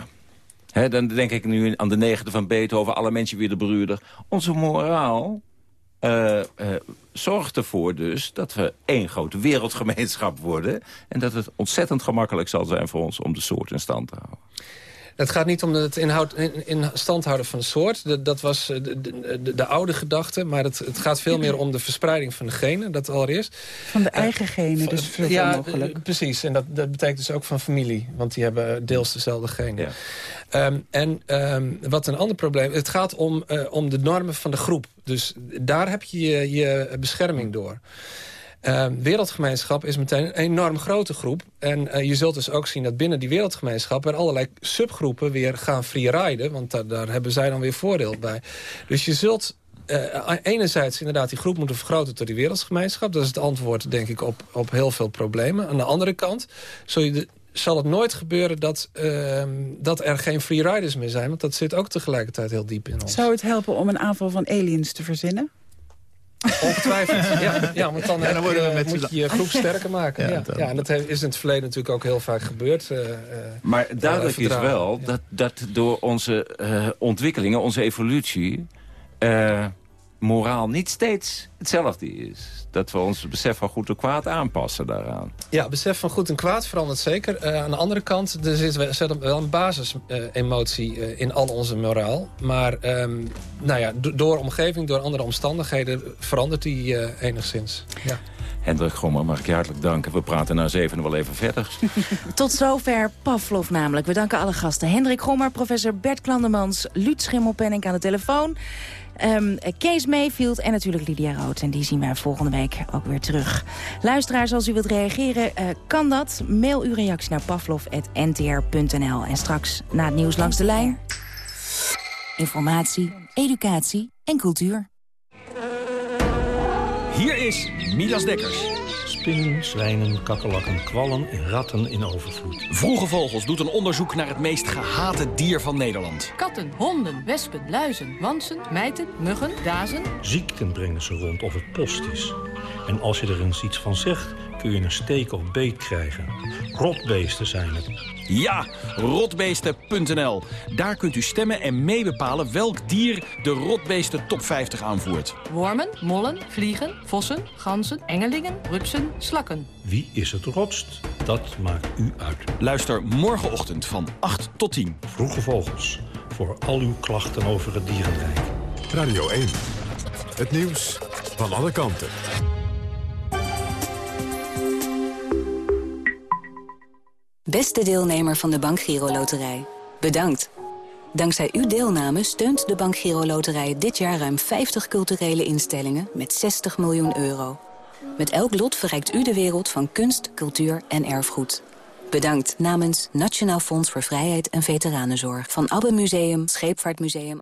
Speaker 18: He, dan denk ik nu aan de negende van Beethoven, alle mensen weer de broeder. Onze moraal uh, uh, zorgt ervoor dus dat we één grote wereldgemeenschap worden... en dat het ontzettend gemakkelijk zal zijn voor ons om de soort in stand te houden.
Speaker 21: Het gaat niet om het inhoud, in, in stand houden van de soort. De, dat was de, de, de, oude gedachte. Maar het, het gaat veel meer om de verspreiding van de genen. Dat allereerst.
Speaker 20: Van de eigen genen, uh, dus veel
Speaker 21: ja,
Speaker 20: mogelijk.
Speaker 21: precies. En dat, dat betekent dus ook van familie. Want die hebben deels dezelfde genen. Ja. Um, en um, wat een ander probleem... Het gaat om, uh, om de normen van de groep. Dus daar heb je je, je bescherming door. Uh, wereldgemeenschap is meteen een enorm grote groep. En uh, je zult dus ook zien dat binnen die wereldgemeenschap... er allerlei subgroepen weer gaan freeriden. Want daar, hebben zij dan weer voordeel bij. Dus je zult uh, enerzijds inderdaad die groep moeten vergroten tot die wereldgemeenschap. Dat is het antwoord, denk ik, op, op heel veel problemen. Aan de andere kant je zal het nooit gebeuren dat, uh, dat er geen freeriders meer zijn. Want dat zit ook tegelijkertijd heel diep in ons.
Speaker 20: Zou het helpen om een aanval van aliens te verzinnen?
Speaker 21: Ongetwijfeld. ja, ja, want dan, ja, dan je, met moet je je groep sterker maken. Ja, ja, en dat is in het verleden natuurlijk ook heel vaak gebeurd. Uh,
Speaker 18: maar duidelijk is wel dat, dat door onze uh, ontwikkelingen, onze evolutie... Uh, moraal niet steeds hetzelfde is. Dat we ons besef van goed en kwaad aanpassen daaraan.
Speaker 21: Ja, besef van goed en kwaad verandert zeker. Uh, aan de andere kant, er zit wel een basisemotie uh, in al onze moraal. Maar um, nou ja, door omgeving, door andere omstandigheden verandert die uh, enigszins. Ja.
Speaker 18: Hendrik Gommer, mag ik je hartelijk danken. We praten na zeven wel even verder.
Speaker 19: Tot zover Pavlov namelijk. We danken alle gasten. Hendrik Gommer, professor Bert Klandemans, Luut Schimmelpenning aan de telefoon. Ehm, Kees Mayfield en natuurlijk Lydia Rood. En die zien wij volgende week ook weer terug. Luisteraars, als u wilt reageren, eh, kan dat. Mail uw reactie naar pavlov.ntr.nl. En straks na het nieuws langs de lijn... informatie, educatie en cultuur.
Speaker 25: Hier is Midas Dekkers.
Speaker 3: Spinnen, zwijnen, kakkerlakken, kwallen en ratten in overvloed.
Speaker 25: Vroege Vogels doet een onderzoek naar het meest gehate dier van Nederland.
Speaker 26: Katten, honden, wespen, luizen, wansen, mijten, muggen, dazen.
Speaker 3: Ziekten brengen ze rond of het post is. En als je er eens iets van zegt, kun je een steek of beet krijgen. Rotbeesten zijn het.
Speaker 25: Ja, rotbeesten.nl. Daar kunt u stemmen en meebepalen welk dier de Rotbeesten Top 50 aanvoert.
Speaker 26: Wormen, mollen, vliegen, vossen, ganzen, engelingen, rupsen, slakken.
Speaker 3: Wie is het rotst? Dat maakt u uit.
Speaker 25: Luister morgenochtend van 8 tot 10.
Speaker 3: Vroege Vogels. Voor al uw klachten over het dierenrijk.
Speaker 2: Radio 1. Het nieuws van alle kanten.
Speaker 27: Beste deelnemer van de Bank Giro Loterij. Bedankt. Dankzij uw deelname steunt de Bank Giro Loterij dit jaar ruim 50 culturele instellingen met 60 miljoen euro. Met elk lot verrijkt u de wereld van kunst, cultuur en erfgoed. Bedankt namens Nationaal Fonds voor Vrijheid en Veteranenzorg van Abbe Museum, Scheepvaartmuseum.